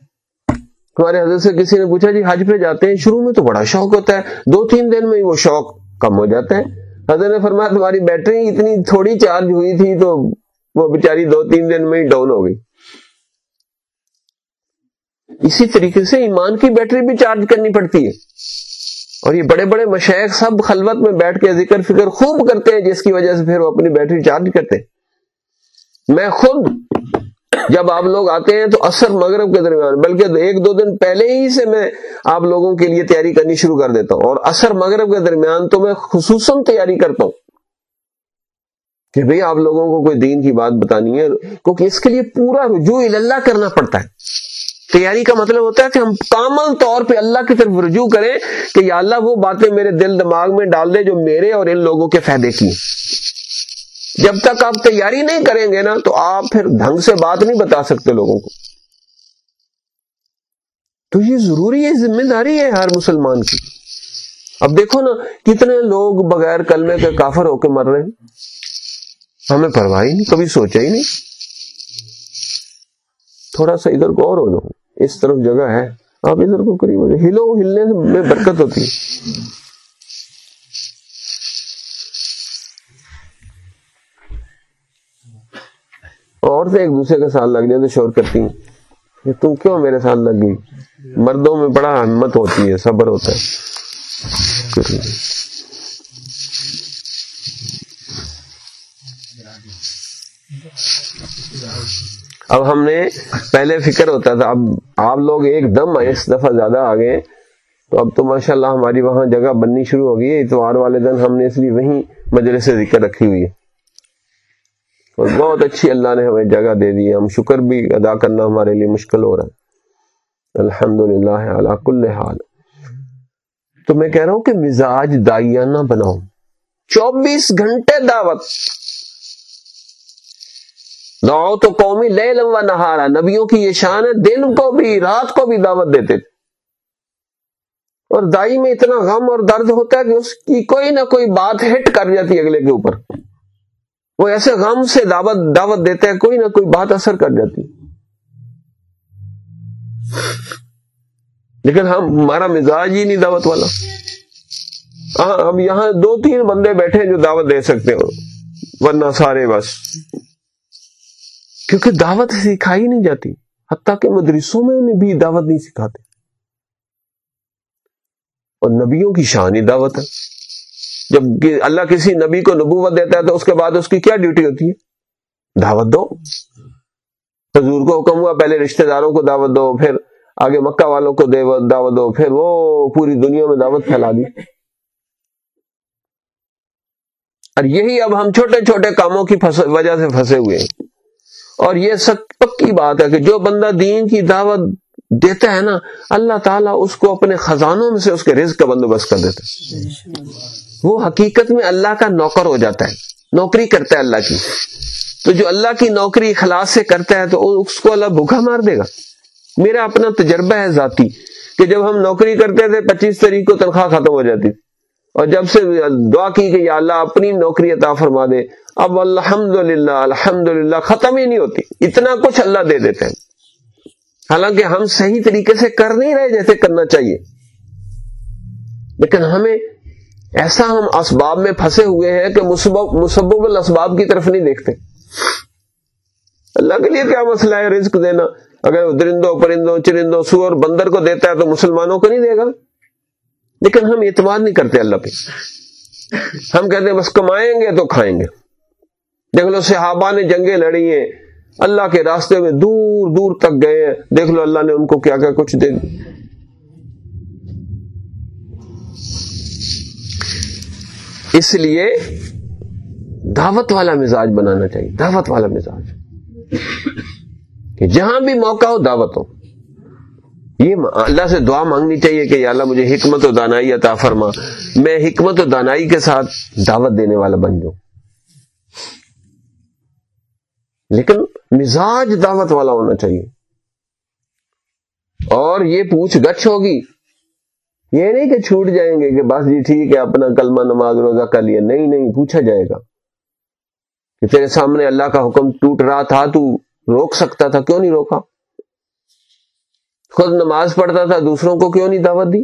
ہمارے حضرت سے کسی نے پوچھا جی حج پہ جاتے ہیں؟ شروع میں تو بڑا شوق ہوتا ہے۔ دو تین دن میں ہی وہ شوق کم ہو جاتا ہے۔ حضرت نے فرمایا، تمہاری بیٹری اتنی تھوڑی چارج ہوئی تھی تو وہ بیچاری دو تین دن میں ہی ڈاؤن ہو گئی۔ اسی طریقے سے ایمان کی بیٹری بھی چارج کرنی پڑتی ہے۔ اور یہ بڑے بڑے مشائق سب خلوت میں بیٹھ کے ذکر فکر خوب کرتے ہیں، جس کی وجہ سے پھر وہ اپنی بیٹری چارج کرتے میں خود جب آپ لوگ آتے ہیں تو اثر مغرب کے درمیان، بلکہ ایک دو دن پہلے ہی سے میں آپ لوگوں کے لیے تیاری کرنی شروع کر دیتا ہوں۔ اور اثر مغرب کے درمیان تو میں خصوصاً تیاری کرتا ہوں۔ کہ بھئی آپ لوگوں کو کوئی دین کی بات بتانی ہے، کیونکہ اس کے لیے پورا رجوع اللہ کرنا پڑتا ہے۔ تیاری کا مطلب ہوتا ہے کہ ہم کامل طور پہ اللہ کی طرف رجوع کریں کہ یا اللہ وہ باتیں میرے دل دماغ میں ڈال دے جو میرے اور ان لوگوں کے فائدے کی جب تک آپ تیاری نہیں کریں گے نا تو آپ پھر ڈھنگ سے بات نہیں بتا سکتے لوگوں کو۔ تو یہ ضروری ہے، ذمہ داری ہے ہر مسلمان کی۔ اب دیکھو نا، کتنے لوگ بغیر کلمے کے کافر ہو کے مر رہے ہیں۔ ہمیں پرواہ ہی نہیں، کبھی سوچا ہی نہیں۔ تھوڑا سا ادھر کو اور ہو لو۔ اس طرف جگہ ہے۔ آپ ادھر کو قریب ہو جائے ہلو، ہلنے میں برکت ہوتی ہے۔ عورتیں ایک دوسرے کے ساتھ لگ جائے تو شور کرتی ہیں۔ تم کیوں میرے ساتھ لگ گئی؟ مردوں میں بڑا ہمت ہوتی ہے، صبر ہوتا ہے۔ اب ہم نے پہلے فکر ہوتا تھا، اب آپ لوگ ایک دم اس دفعہ زیادہ آ گئے تو اب تو ماشاء اللہ ہماری وہاں جگہ بننی شروع ہو گئی ہے، اتوار والے دن ہم نے اس لیے وہیں مجلس سے ذکر رکھی ہوئی ہے۔ اور بہت اچھی اللہ نے ہمیں جگہ دے دی ہے۔ ہم شکر بھی ادا کرنا ہمارے لیے مشکل ہو رہا ہے۔ الحمد للہ اللہ کل حال۔ تو میں کہہ رہا ہوں کہ مزاج دائیانہ بناؤ۔ چوبیس گھنٹے دعوت۔ دعو تو قومی لے لمبا نہارا۔ نبیوں کی یہ شان ہے، دن کو بھی، رات کو بھی دعوت دیتے۔ تھے اور دائی میں اتنا غم اور درد ہوتا ہے کہ اس کی کوئی نہ کوئی بات ہٹ کر جاتی ہے اگلے کے اوپر۔ وہ ایسے غم سے دعوت دعوت دیتے ہیں، کوئی نہ کوئی بات اثر کر جاتی لیکن ہم ہمارا مزاج ہی نہیں دعوت والا۔ ہاں ہم یہاں دو تین بندے بیٹھے جو دعوت دے سکتے ہو۔ ورنہ سارے بس۔ کیونکہ دعوت سکھائی نہیں جاتی۔ حتیٰ کہ مدرسوں میں بھی دعوت نہیں سکھاتے۔ اور نبیوں کی شان ہی دعوت ہے۔ جب اللہ کسی نبی کو نبوت دیتا ہے تو اس کے بعد اس کی کیا ڈیوٹی ہوتی ہے؟ دعوت دو۔ حضور کو حکم ہوا، پہلے رشتہ داروں کو دعوت دو، پھر آگے مکہ والوں کو دعوت دو، پھر وہ پوری دنیا میں دعوت پھیلا دی۔ اور یہی اب ہم چھوٹے چھوٹے کاموں کی وجہ سے پھنسے ہوئے ہیں۔ اور یہ سب پکی بات ہے کہ جو بندہ دین کی دعوت دیتا ہے نا، اللہ تعالیٰ اس کو اپنے خزانوں میں سے اس کے رزق کا بندوبست کر دیتا ہے۔ وہ حقیقت میں اللہ کا نوکر ہو جاتا ہے، نوکری کرتا ہے اللہ کی۔ تو جو اللہ کی نوکری خلاص سے کرتا ہے تو اس کو اللہ بھوکا مار دے گا۔ میرا اپنا تجربہ ہے ذاتی کہ جب ہم نوکری کرتے تھے، پچیس تاریخ کو تنخواہ ختم ہو جاتی۔ تھی اور جب سے دعا کی کہ یا اللہ اپنی نوکری عطا فرما دے، اب الحمد للہ الحمد للہ ختم ہی نہیں ہوتی۔ اتنا کچھ اللہ دے دیتے ہیں۔ حالانکہ ہم صحیح طریقے سے کر نہیں رہے جیسے کرنا چاہیے۔ لیکن ہمیں ایسا ہم اسباب میں پھنسے ہوئے ہیں کہ مسبب الاسباب کی طرف نہیں دیکھتے۔ اللہ کے لیے کیا مسئلہ ہے رزق دینا؟ اگر درندوں، پرندوں، چرندوں، سور، بندر کو دیتا ہے تو مسلمانوں کو نہیں دے گا؟ لیکن ہم اعتماد نہیں کرتے اللہ پہ۔ ہم کہتے ہیں بس کمائیں گے تو کھائیں گے۔ دیکھ لو صحابہ نے جنگیں لڑی ہیں۔ اللہ کے راستے میں دور دور تک گئے ہیں۔ دیکھ لو اللہ نے ان کو کیا کیا کچھ دے اس لیے دعوت والا مزاج بنانا چاہیے، دعوت والا مزاج۔ کہ جہاں بھی موقع ہو دعوت ہو۔ یہ اللہ سے دعا مانگنی چاہیے کہ یا اللہ مجھے حکمت و دانائی عطا فرما۔ میں حکمت و دانائی کے ساتھ دعوت دینے والا بن جاؤں۔ لیکن مزاج دعوت والا ہونا چاہیے۔ اور یہ پوچھ گچھ ہوگی۔ یہ نہیں کہ چھوٹ جائیں گے کہ بس جی ٹھیک ہے، اپنا کلمہ نماز روزہ کر لیا۔ نہیں نہیں، پوچھا جائے گا۔ کہ تیرے سامنے اللہ کا حکم ٹوٹ رہا تھا، تو روک سکتا تھا، کیوں نہیں روکا؟ خود نماز پڑھتا تھا، دوسروں کو کیوں نہیں دعوت دی؟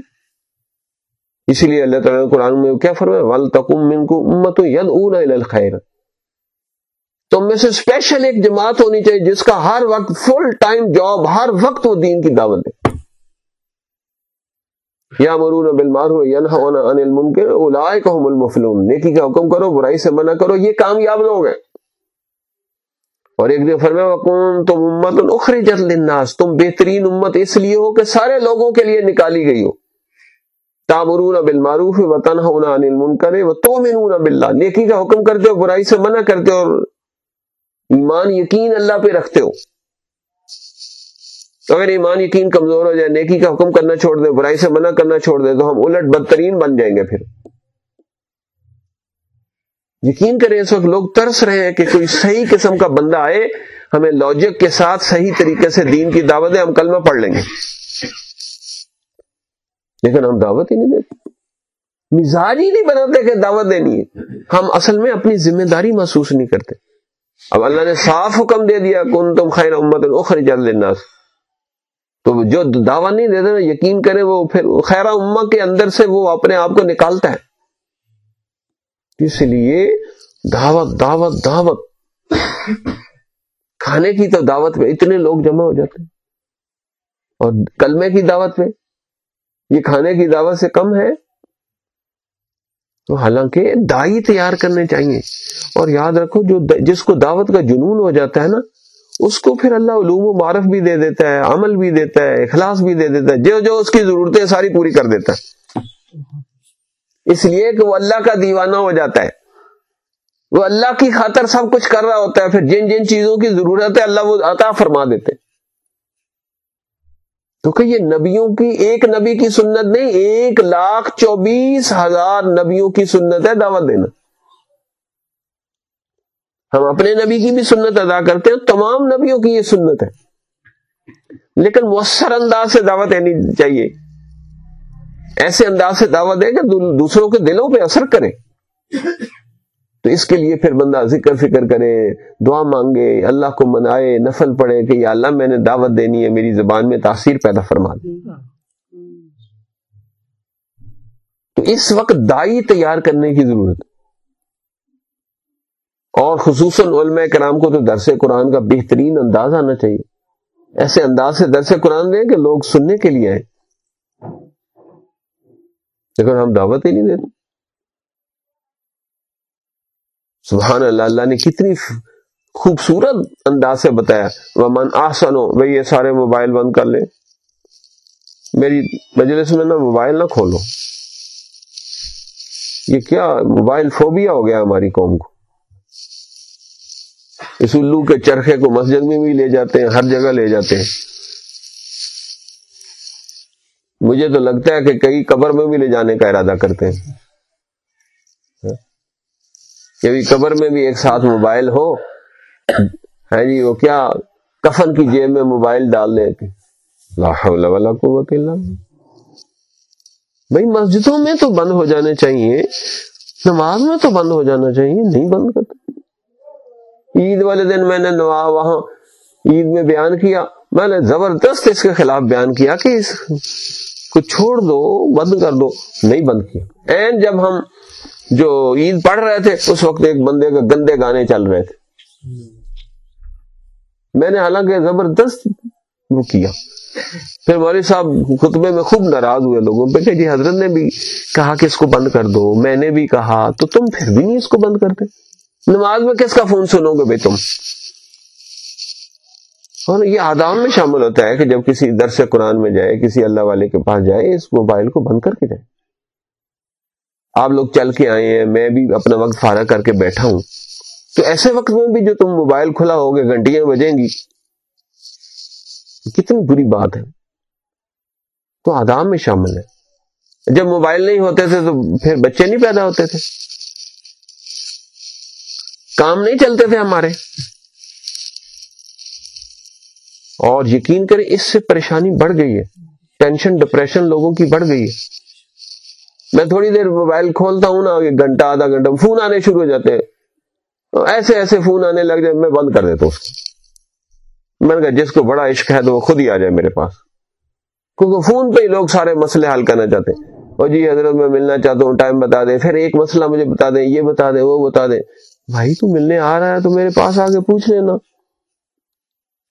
اسی لیے اللہ تعالیٰ قرآن میں کیا فرمائے ول تکم من کو امت ید اون خیر تم میں سے اسپیشل ایک جماعت ہونی چاہیے جس کا ہر وقت فل ٹائم جاب ہر وقت وہ دین کی دعوت دے۔ یا مرون بل مارو انل ممکن المفلون۔ نیکی کا حکم کرو، برائی سے منع کرو، یہ کامیاب لوگ ہیں۔ اور ایک دن فرمایا وقوم تم امت اخرجت للناس۔ تم بہترین امت اس لیے ہو کہ سارے لوگوں کے لیے نکالی گئی ہو۔ تامرون بالمعروف وتنهون عن المنکر وتؤمنون بالله نیکی کا حکم کرتے ہو، برائی سے منع کرتے ہو اور ایمان یقین اللہ پہ رکھتے ہو۔ اگر ایمان یقین کمزور ہو جائے، نیکی کا حکم کرنا چھوڑ دے، برائی سے منع کرنا چھوڑ دے، تو ہم الٹ بدترین بن جائیں گے پھر۔ یقین کریں اس وقت لوگ ترس رہے ہیں کہ کوئی صحیح قسم کا بندہ آئے، ہمیں لاجک کے ساتھ صحیح طریقے سے دین کی دعوت ہے، ہم کلمہ پڑھ لیں گے۔ لیکن ہم دعوت ہی نہیں دیتے۔ مزاج ہی نہیں بناتے کہ دعوت دینی ہے۔ ہم اصل میں اپنی ذمہ داری محسوس نہیں کرتے۔ اب اللہ نے صاف حکم دے دیا، کن تم خیر امت الناس تو جو دعوت نہیں دیتے نا، یقین کرے وہ پھر خیر امت کے اندر سے وہ اپنے آپ کو نکالتا ہے۔ اس لیے دعوت دعوت دعوت۔ کھانے کی تو دعوت میں اتنے لوگ جمع ہو جاتے ہیں۔ اور کلمے کی دعوت میں یہ کھانے کی دعوت سے کم ہے۔ تو حالانکہ دائی تیار کرنے چاہیے۔ اور یاد رکھو، جو جس کو دعوت کا جنون ہو جاتا ہے نا اس کو پھر اللہ علوم و معرف بھی دے دیتا ہے، عمل بھی دیتا ہے، اخلاص بھی دے دیتا ہے، جو جو اس کی ضرورتیں ساری پوری کر دیتا ہے۔ اس لیے کہ وہ اللہ کا دیوانہ ہو جاتا ہے۔ وہ اللہ کی خاطر سب کچھ کر رہا ہوتا ہے، پھر جن جن چیزوں کی ضرورت ہے اللہ وہ عطا فرما دیتے تو کہ یہ نبیوں کی، ایک نبی کی سنت نہیں، ایک لاکھ چوبیس ہزار نبیوں کی سنت ہے دعوت دینا۔ ہم اپنے نبی کی بھی سنت ادا کرتے ہیں تمام نبیوں کی یہ سنت ہے۔ لیکن مؤثر انداز سے دعوت دینی چاہیے۔ ایسے انداز سے دعوت دے کہ دوسروں کے دلوں پہ اثر کرے۔ تو اس کے لیے پھر بندہ ذکر فکر کرے، دعا مانگے، اللہ کو منائے، نفل پڑے کہ یا اللہ میں نے دعوت دینی ہے، میری زبان میں تاثیر پیدا فرما دی تو اس وقت دائی تیار کرنے کی ضرورت اور خصوصاً علماء کرام کو تو درس قرآن کا بہترین انداز آنا چاہیے۔ ایسے انداز سے درس قرآن دیں کہ لوگ سننے کے لیے آئے لیکن ہم دعوت ہی نہیں دیتے سبحان اللہ اللہ نے کتنی خوبصورت انداز سے بتایا۔ وہ من آسن ہو بھائی یہ سارے موبائل بند کر لیں۔ میری مجلس میں نا موبائل نہ کھولو۔ یہ کیا موبائل فوبیا ہو گیا ہماری قوم کو۔ اس الو کے چرخے کو مسجد میں بھی لے جاتے ہیں، ہر جگہ لے جاتے ہیں۔ مجھے تو لگتا ہے کہ کئی قبر میں بھی لے جانے کا ارادہ کرتے ہیں۔ کبھی قبر میں بھی ایک ساتھ موبائل ہو۔ ہے جی وہ کیا کفن کی جیب میں موبائل ڈال دے بھائی، مسجدوں میں تو بند ہو جانے چاہیے، نماز میں تو بند ہو جانا چاہیے، نہیں بند کرتے۔ عید والے دن میں نے وہاں عید میں بیان کیا۔ میں نے زبردست اس کے خلاف بیان کیا کہ اس کو چھوڑ دو، بند کر دو۔ نہیں بند کیا۔ این جب ہم جو عید پڑھ رہے تھے، اس وقت ایک بندے کے گندے گانے چل رہے تھے۔ میں نے حالانکہ زبردست وہ کیا۔ پھر مولوی صاحب خطبے میں خوب ناراض ہوئے لوگوں پہ کہ جی حضرت نے بھی کہا کہ اس کو بند کر دو، میں نے بھی کہا، تو تم پھر بھی نہیں اس کو بند کرتے؟ نماز میں کس کا فون سنو گے بھائی تم؟ اور یہ آدام میں شامل ہوتا ہے کہ جب کسی درس قرآن میں جائے، کسی اللہ والے کے پاس جائے، اس موبائل کو بند کر کے جائے۔ آپ لوگ چل کے آئے ہیں، میں بھی اپنا وقت فارغ کر کے بیٹھا ہوں۔ تو ایسے وقت میں بھی جو تم موبائل کھلا ہوگے گھنٹیاں بجیں گی۔ کتنی بری بات ہے۔ تو آدام میں شامل ہے۔ جب موبائل نہیں ہوتے تھے تو پھر بچے نہیں پیدا ہوتے تھے۔ کام نہیں چلتے تھے ہمارے۔ اور یقین کریں اس سے پریشانی بڑھ گئی ہے۔ ٹینشن، ڈپریشن لوگوں کی بڑھ گئی ہے۔ میں تھوڑی دیر موبائل کھولتا ہوں نا ایک گھنٹہ، آدھا گھنٹہ فون آنے شروع ہو جاتے ہیں۔ ایسے ایسے فون آنے لگ جائے، میں بند کر دیتا ہوں اس کو۔ میں نے کہا، جس کو بڑا عشق ہے تو وہ خود ہی آ جائے میرے پاس۔ کیونکہ فون پہ ہی لوگ سارے مسئلے حل کرنا چاہتے ہیں۔ اور جی حضرت میں ملنا چاہتا ہوں، ٹائم بتا دیں، پھر ایک مسئلہ مجھے بتا دیں، یہ بتا دیں، وہ بتا دیں۔ بھائی تو ملنے آ رہا ہے تو میرے پاس آ کے پوچھ لینا۔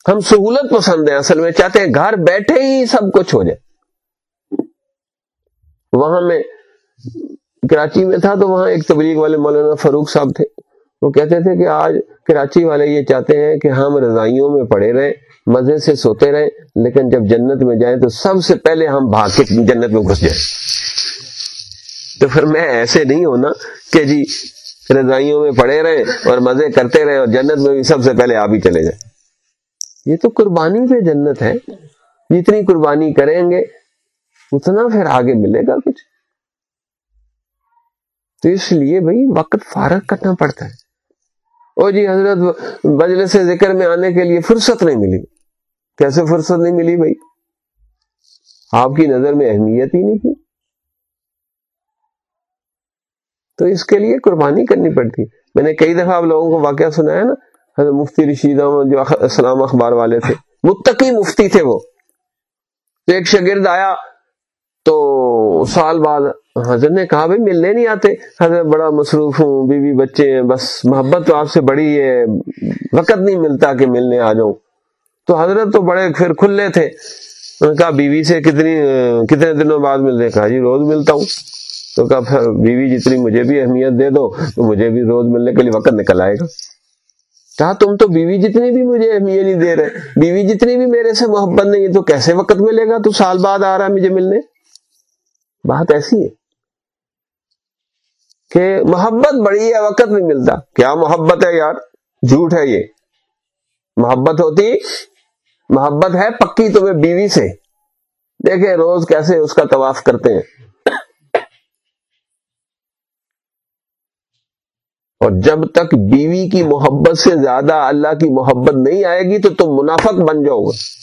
ہم سہولت پسند ہیں اصل میں، چاہتے ہیں گھر بیٹھے ہی سب کچھ ہو جائے۔ وہاں میں کراچی میں تھا تو وہاں ایک تبلیغ والے مولانا فاروق صاحب تھے۔ وہ کہتے تھے کہ آج کراچی والے یہ چاہتے ہیں کہ ہم رضائیوں میں پڑے رہیں، مزے سے سوتے رہیں، لیکن جب جنت میں جائیں تو سب سے پہلے ہم بھاگ کے جنت میں گھس جائیں۔ تو پھر میں ایسے نہیں ہونا کہ جی رضائیوں میں پڑے رہیں اور مزے کرتے رہیں اور جنت میں بھی سب سے پہلے آپ ہی چلے جائیں۔ یہ تو قربانی پہ جنت ہے۔ جتنی قربانی کریں گے، اتنا پھر آگے ملے گا کچھ۔ تو اس لیے بھائی وقت فارغ کرنا پڑتا ہے۔ او جی حضرت بجلے سے ذکر میں آنے کے لیے فرصت نہیں ملی۔ کیسے فرصت نہیں ملی بھائی؟ آپ کی نظر میں اہمیت ہی نہیں تھی۔ تو اس کے لیے قربانی کرنی پڑتی۔ میں نے کئی دفعہ آپ لوگوں کو واقعہ سنا ہے نا، حضرت مفتی رشید احمد جو اسلام اخبار والے تھے۔ متقی مفتی تھے وہ۔ تو ایک شگرد آیا تو سال بعد حضرت نے کہا، بھائی، ملنے نہیں آتے۔ حضرت، بڑا مصروف ہوں، بیوی بی بچے ہیں، بس محبت تو آپ سے بڑی ہے، وقت نہیں ملتا کہ ملنے آ جاؤں۔ تو حضرت تو بڑے پھر کھلے تھے۔ انہوں نے کہا، بیوی سے کتنی کتنے دنوں بعد ملتے کہا جی روز ملتا ہوں۔ تو کہا پھر بیوی جتنی مجھے بھی اہمیت دے دو، تو مجھے بھی روز ملنے کے لیے وقت نکل آئے گا۔ کہا، تم تو بیوی جتنی بھی مجھے اہمیت نہیں دے رہے، بیوی جتنی بھی میرے سے محبت نہیں ہے، تو کیسے وقت ملے گا؟ تو سال بعد آ رہا ہے مجھے ملنے۔ بات ایسی ہے کہ محبت بڑی ہے، وقت نہیں ملتا۔ کیا محبت ہے یار؟ جھوٹ ہے یہ۔ محبت ہوتی، محبت ہے پکی تمہیں بیوی سے۔ دیکھیں، روز کیسے اس کا طواف کرتے ہیں۔ اور جب تک بیوی کی محبت سے زیادہ اللہ کی محبت نہیں آئے گی تو تم منافق بن جاؤ گے۔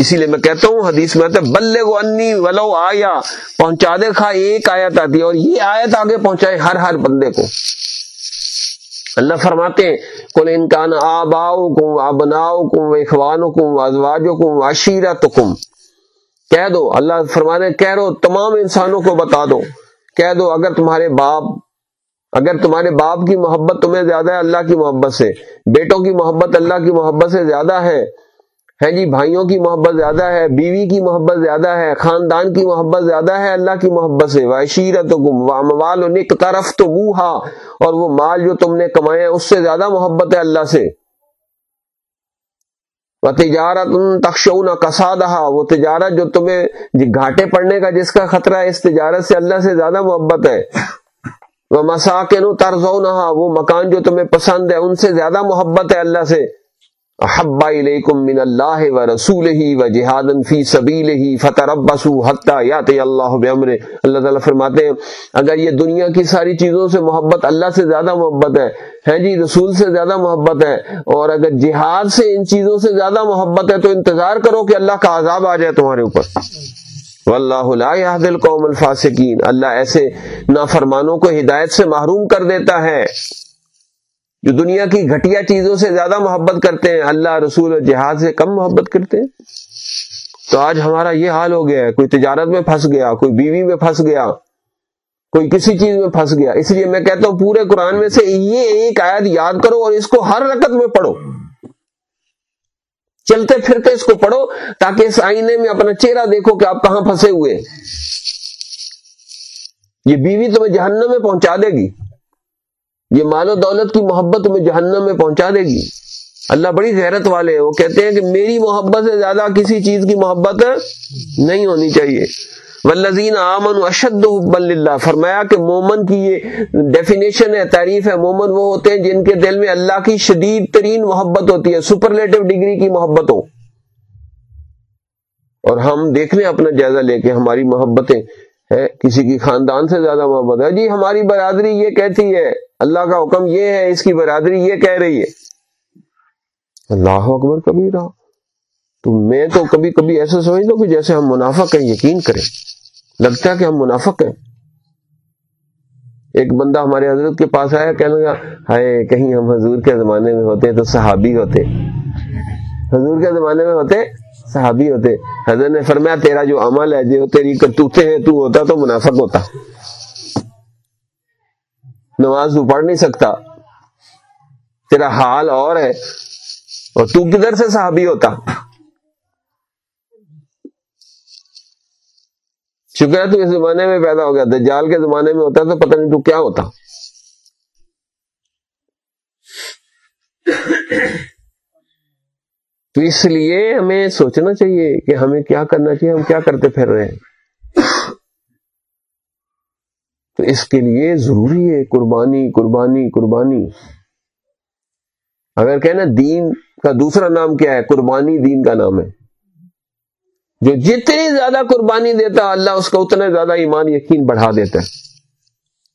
اسی لیے میں کہتا ہوں، حدیث میں آتا بلے کو انی ولو آیا۔ پہنچا دے، کھا، ایک آیت آتی ہے اور یہ آیت آگے پہنچائے ہر ہر بندے کو۔ اللہ فرماتے ہیں کل انکان آباؤ کم ابناؤ کم اخوان کم ازواج کم عشیرہ کم کہہ دو، اللہ فرمانے، کہہ دو تمام انسانوں کو بتا دو۔ کہہ دو، اگر تمہارے باپ اگر تمہارے باپ کی محبت تمہیں زیادہ ہے، اللہ کی محبت سے۔ بیٹوں کی محبت اللہ کی محبت سے زیادہ ہے۔ ہے جی بھائیوں کی محبت زیادہ ہے، بیوی کی محبت زیادہ ہے، خاندان کی محبت زیادہ ہے اللہ کی محبت سے۔ وشیرت نک طرف تو موہا اور وہ مال جو تم نے کمائے، اس سے زیادہ محبت ہے اللہ سے۔ وہ تجارت تخشون کسادہ وہ تجارت جو تمہیں جی گھاٹے پڑنے کا جس کا خطرہ ہے، اس تجارت سے اللہ سے زیادہ محبت ہے۔ وہ مساکن ترزونہ وہ مکان جو تمہیں پسند ہے، ان سے زیادہ محبت ہے اللہ سے۔ احب الیکم من اللہ و رسول ہی و جہاد فی سبیل ہی فتربسو حتی یاتی اللہ بعمر اللہ تعالیٰ فرماتے ہیں، اگر یہ دنیا کی ساری چیزوں سے محبت اللہ سے زیادہ محبت ہے ہے جی رسول سے زیادہ محبت ہے، اور اگر جہاد سے ان چیزوں سے زیادہ محبت ہے، تو انتظار کرو کہ اللہ کا عذاب آ جائے تمہارے اوپر۔ واللہ لا یہد القوم الفاسقین، اللہ ایسے نافرمانوں کو ہدایت سے محروم کر دیتا ہے جو دنیا کی گھٹیا چیزوں سے زیادہ محبت کرتے ہیں۔ اللہ رسول اور جہاد سے کم محبت کرتے ہیں۔ تو آج ہمارا یہ حال ہو گیا ہے، کوئی تجارت میں پھنس گیا، کوئی بیوی میں پھنس گیا، کوئی کسی چیز میں پھنس گیا۔ اس لیے میں کہتا ہوں، پورے قرآن میں سے یہ ایک آیت یاد کرو اور اس کو ہر رکت میں پڑھو۔ چلتے پھرتے اس کو پڑھو تاکہ اس آئینے میں اپنا چہرہ دیکھو کہ آپ کہاں پھنسے ہوئے یہ بیوی تمہیں جہنم میں پہنچا دے گی۔ یہ مال و دولت کی محبت تمہیں جہنم میں پہنچا دے گی۔ اللہ بڑی غیرت والے ہیں۔ وہ کہتے ہیں کہ میری محبت سے زیادہ کسی چیز کی محبت نہیں ہونی چاہیے۔ ولزین آمن اشد اللہ فرمایا کہ مومن کی یہ ڈیفینیشن ہے، تعریف ہے، مومن وہ ہوتے ہیں جن کے دل میں اللہ کی شدید ترین محبت ہوتی ہے سپرلیٹو ڈگری کی محبت ہو اور ہم دیکھ لیں اپنا جائزہ لے کے، ہماری محبتیں ہے کسی کی خاندان سے زیادہ محبت ہے۔ جی ہماری برادری یہ کہتی ہے، اللہ کا حکم یہ ہے، اس کی برادری یہ کہہ رہی ہے۔ اللہ اکبر کبھی رہا تو میں تو کبھی کبھی ایسا سمجھتا ہوں کہ جیسے ہم منافق ہیں، یقین کریں۔ لگتا ہے کہ ہم منافق ہیں۔ ایک بندہ ہمارے حضرت کے پاس آیا، کہنے لگا، ہائے، کہیں ہم حضور کے زمانے میں ہوتے تو صحابی ہوتے۔ حضور کے زمانے میں ہوتے صحابی ہوتے۔ حضرت نے فرمایا، تیرا جو عمل ہے، جو تیری کرتوتے ہیں، تو ہوتا تو منافق ہوتا۔ نماز تو پڑھ نہیں سکتا۔ تیرا حال اور ہے۔ اور تو کدھر سے صحابی ہوتا؟ شکر ہے تو اس زمانے میں پیدا ہو گیا، دجال کے زمانے میں ہوتا تو پتہ نہیں تو کیا ہوتا۔ تو اس لیے ہمیں سوچنا چاہیے کہ ہمیں کیا کرنا چاہیے، ہم کیا کرتے پھر رہے ہیں۔ تو اس کے لیے ضروری ہے قربانی قربانی قربانی۔ اگر کہنا دین کا دوسرا نام کیا ہے، قربانی دین کا نام ہے۔ جو جتنی زیادہ قربانی دیتا اللہ اس کا اتنا زیادہ ایمان یقین بڑھا دیتا ہے۔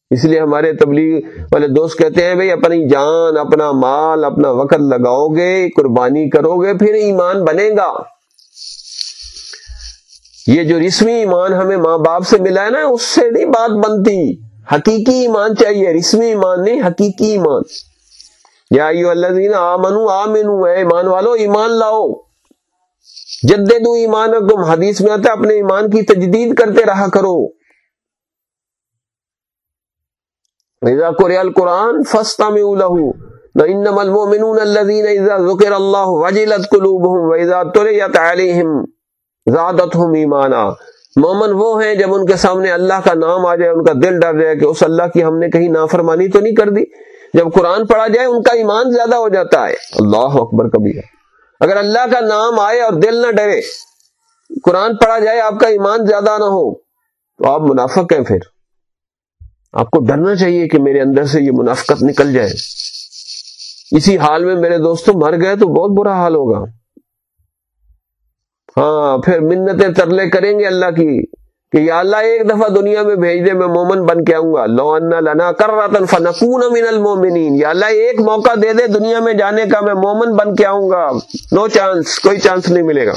اس لیے ہمارے تبلیغ والے دوست کہتے ہیں، بھائی، اپنی جان، اپنا مال، اپنا وقت لگاؤ گے، قربانی کرو گے، پھر ایمان بنے گا۔ یہ جو رسمی ایمان ہمیں ماں باپ سے ملا ہے نا، اس سے نہیں بات بنتی۔ حقیقی ایمان چاہیے، رسمی ایمان نہیں، حقیقی ایمان۔ یا اللہ آ منو آ مینو ایمان والو، ایمان لاؤ۔ جدید ایمان حدیث میں آتا ہے اپنے ایمان کی تجدید کرتے رہا کرو۔ اذا قرئ القرآن فاستمعوا له انما المؤمنون الذين اذا ذكر الله وجلت قلوبهم واذا تليت عليهم زادتهم ایمانا۔ مومن وہ ہیں جب ان کے سامنے اللہ کا نام آ جائے، ان کا دل ڈر جائے کہ اس اللہ کی ہم نے کہیں نافرمانی تو نہیں کر دی۔ جب قرآن پڑھا جائے، ان کا ایمان زیادہ ہو جاتا ہے۔ اللہ اکبر کبھی اگر اللہ کا نام آئے اور دل نہ ڈرے، قرآن پڑھا جائے، آپ کا ایمان زیادہ نہ ہو، تو آپ منافق ہیں پھر۔ آپ کو ڈرنا چاہیے کہ میرے اندر سے یہ منافقت نکل جائے۔ اسی حال میں میرے دوستوں مر گئے تو بہت برا حال ہوگا۔ ہاں پھر منتیں ترلے کریں گے اللہ کی۔ کہ یا اللہ ایک دفعہ دنیا میں بھیج دے، میں مومن بن کے آؤں گا۔ لو ان لنا کر فنکون من المومنین۔ یا اللہ ایک موقع دے دے دنیا میں جانے کا، میں مومن بن کے آؤں گا۔ نو چانس، کوئی چانس نہیں ملے گا۔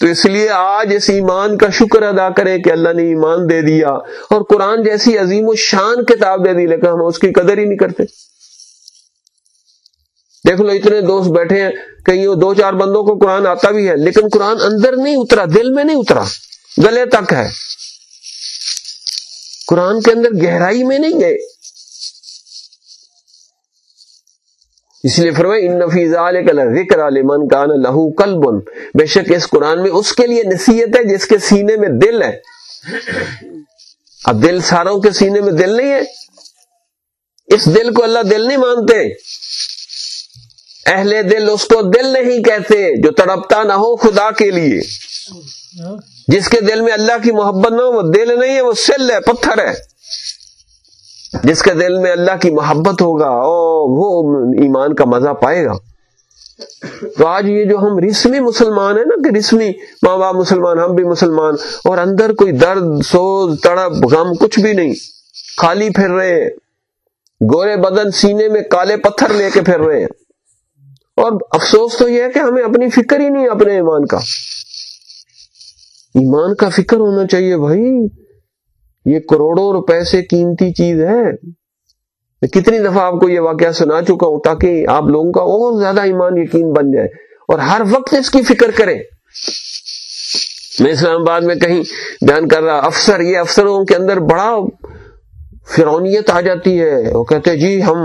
تو اس لیے آج اس ایمان کا شکر ادا کریں کہ اللہ نے ایمان دے دیا۔ اور قرآن جیسی عظیم و شان کتاب دے دی، لیکن ہم اس کی قدر ہی نہیں کرتے۔ دیکھ لو اتنے دوست بیٹھے ہیں، کہیں دو چار بندوں کو قرآن آتا بھی ہے، لیکن قرآن اندر نہیں اترا، دل میں نہیں اترا، گلے تک ہے۔ قرآن کے اندر گہرائی میں نہیں گئے۔ اس لیے فرمائے، ان نفیز ذکر عالمان کان لہو کلبن بے شک اس قرآن میں اس کے لیے نصیحت ہے جس کے سینے میں دل ہے۔ اب دل ساروں کے سینے میں دل نہیں ہے۔ اس دل کو اللہ دل نہیں مانتے۔ اہل دل اس کو دل نہیں کہتے جو تڑپتا نہ ہو خدا کے لیے۔ جس کے دل میں اللہ کی محبت نہ ہو، وہ دل نہیں ہے، وہ سل ہے، پتھر ہے۔ جس کے دل میں اللہ کی محبت ہوگا، او، وہ ایمان کا مزہ پائے گا۔ تو آج یہ جو ہم رسمی مسلمان ہیں نا، کہ رسمی ماں باپ مسلمان، ہم بھی مسلمان، اور اندر کوئی درد، سوز، تڑپ، غم، کچھ بھی نہیں۔ خالی پھر رہے ہیں۔ گورے بدن سینے میں کالے پتھر لے کے پھر رہے ہیں۔ اور افسوس تو یہ ہے کہ ہمیں اپنی فکر ہی نہیں اپنے ایمان کا۔ ایمان کا فکر ہونا چاہیے بھائی۔ یہ کروڑوں روپے سے قیمتی چیز ہے۔ میں کتنی دفعہ آپ کو یہ واقعہ سنا چکا ہوں تاکہ آپ لوگوں کا اور زیادہ ایمان یقین بن جائے اور ہر وقت اس کی فکر کریں۔ میں اسلام آباد میں کہیں بیان کر رہا، افسر، یہ افسروں کے اندر بڑا فرونیت آ جاتی ہے۔ وہ کہتے جی ہم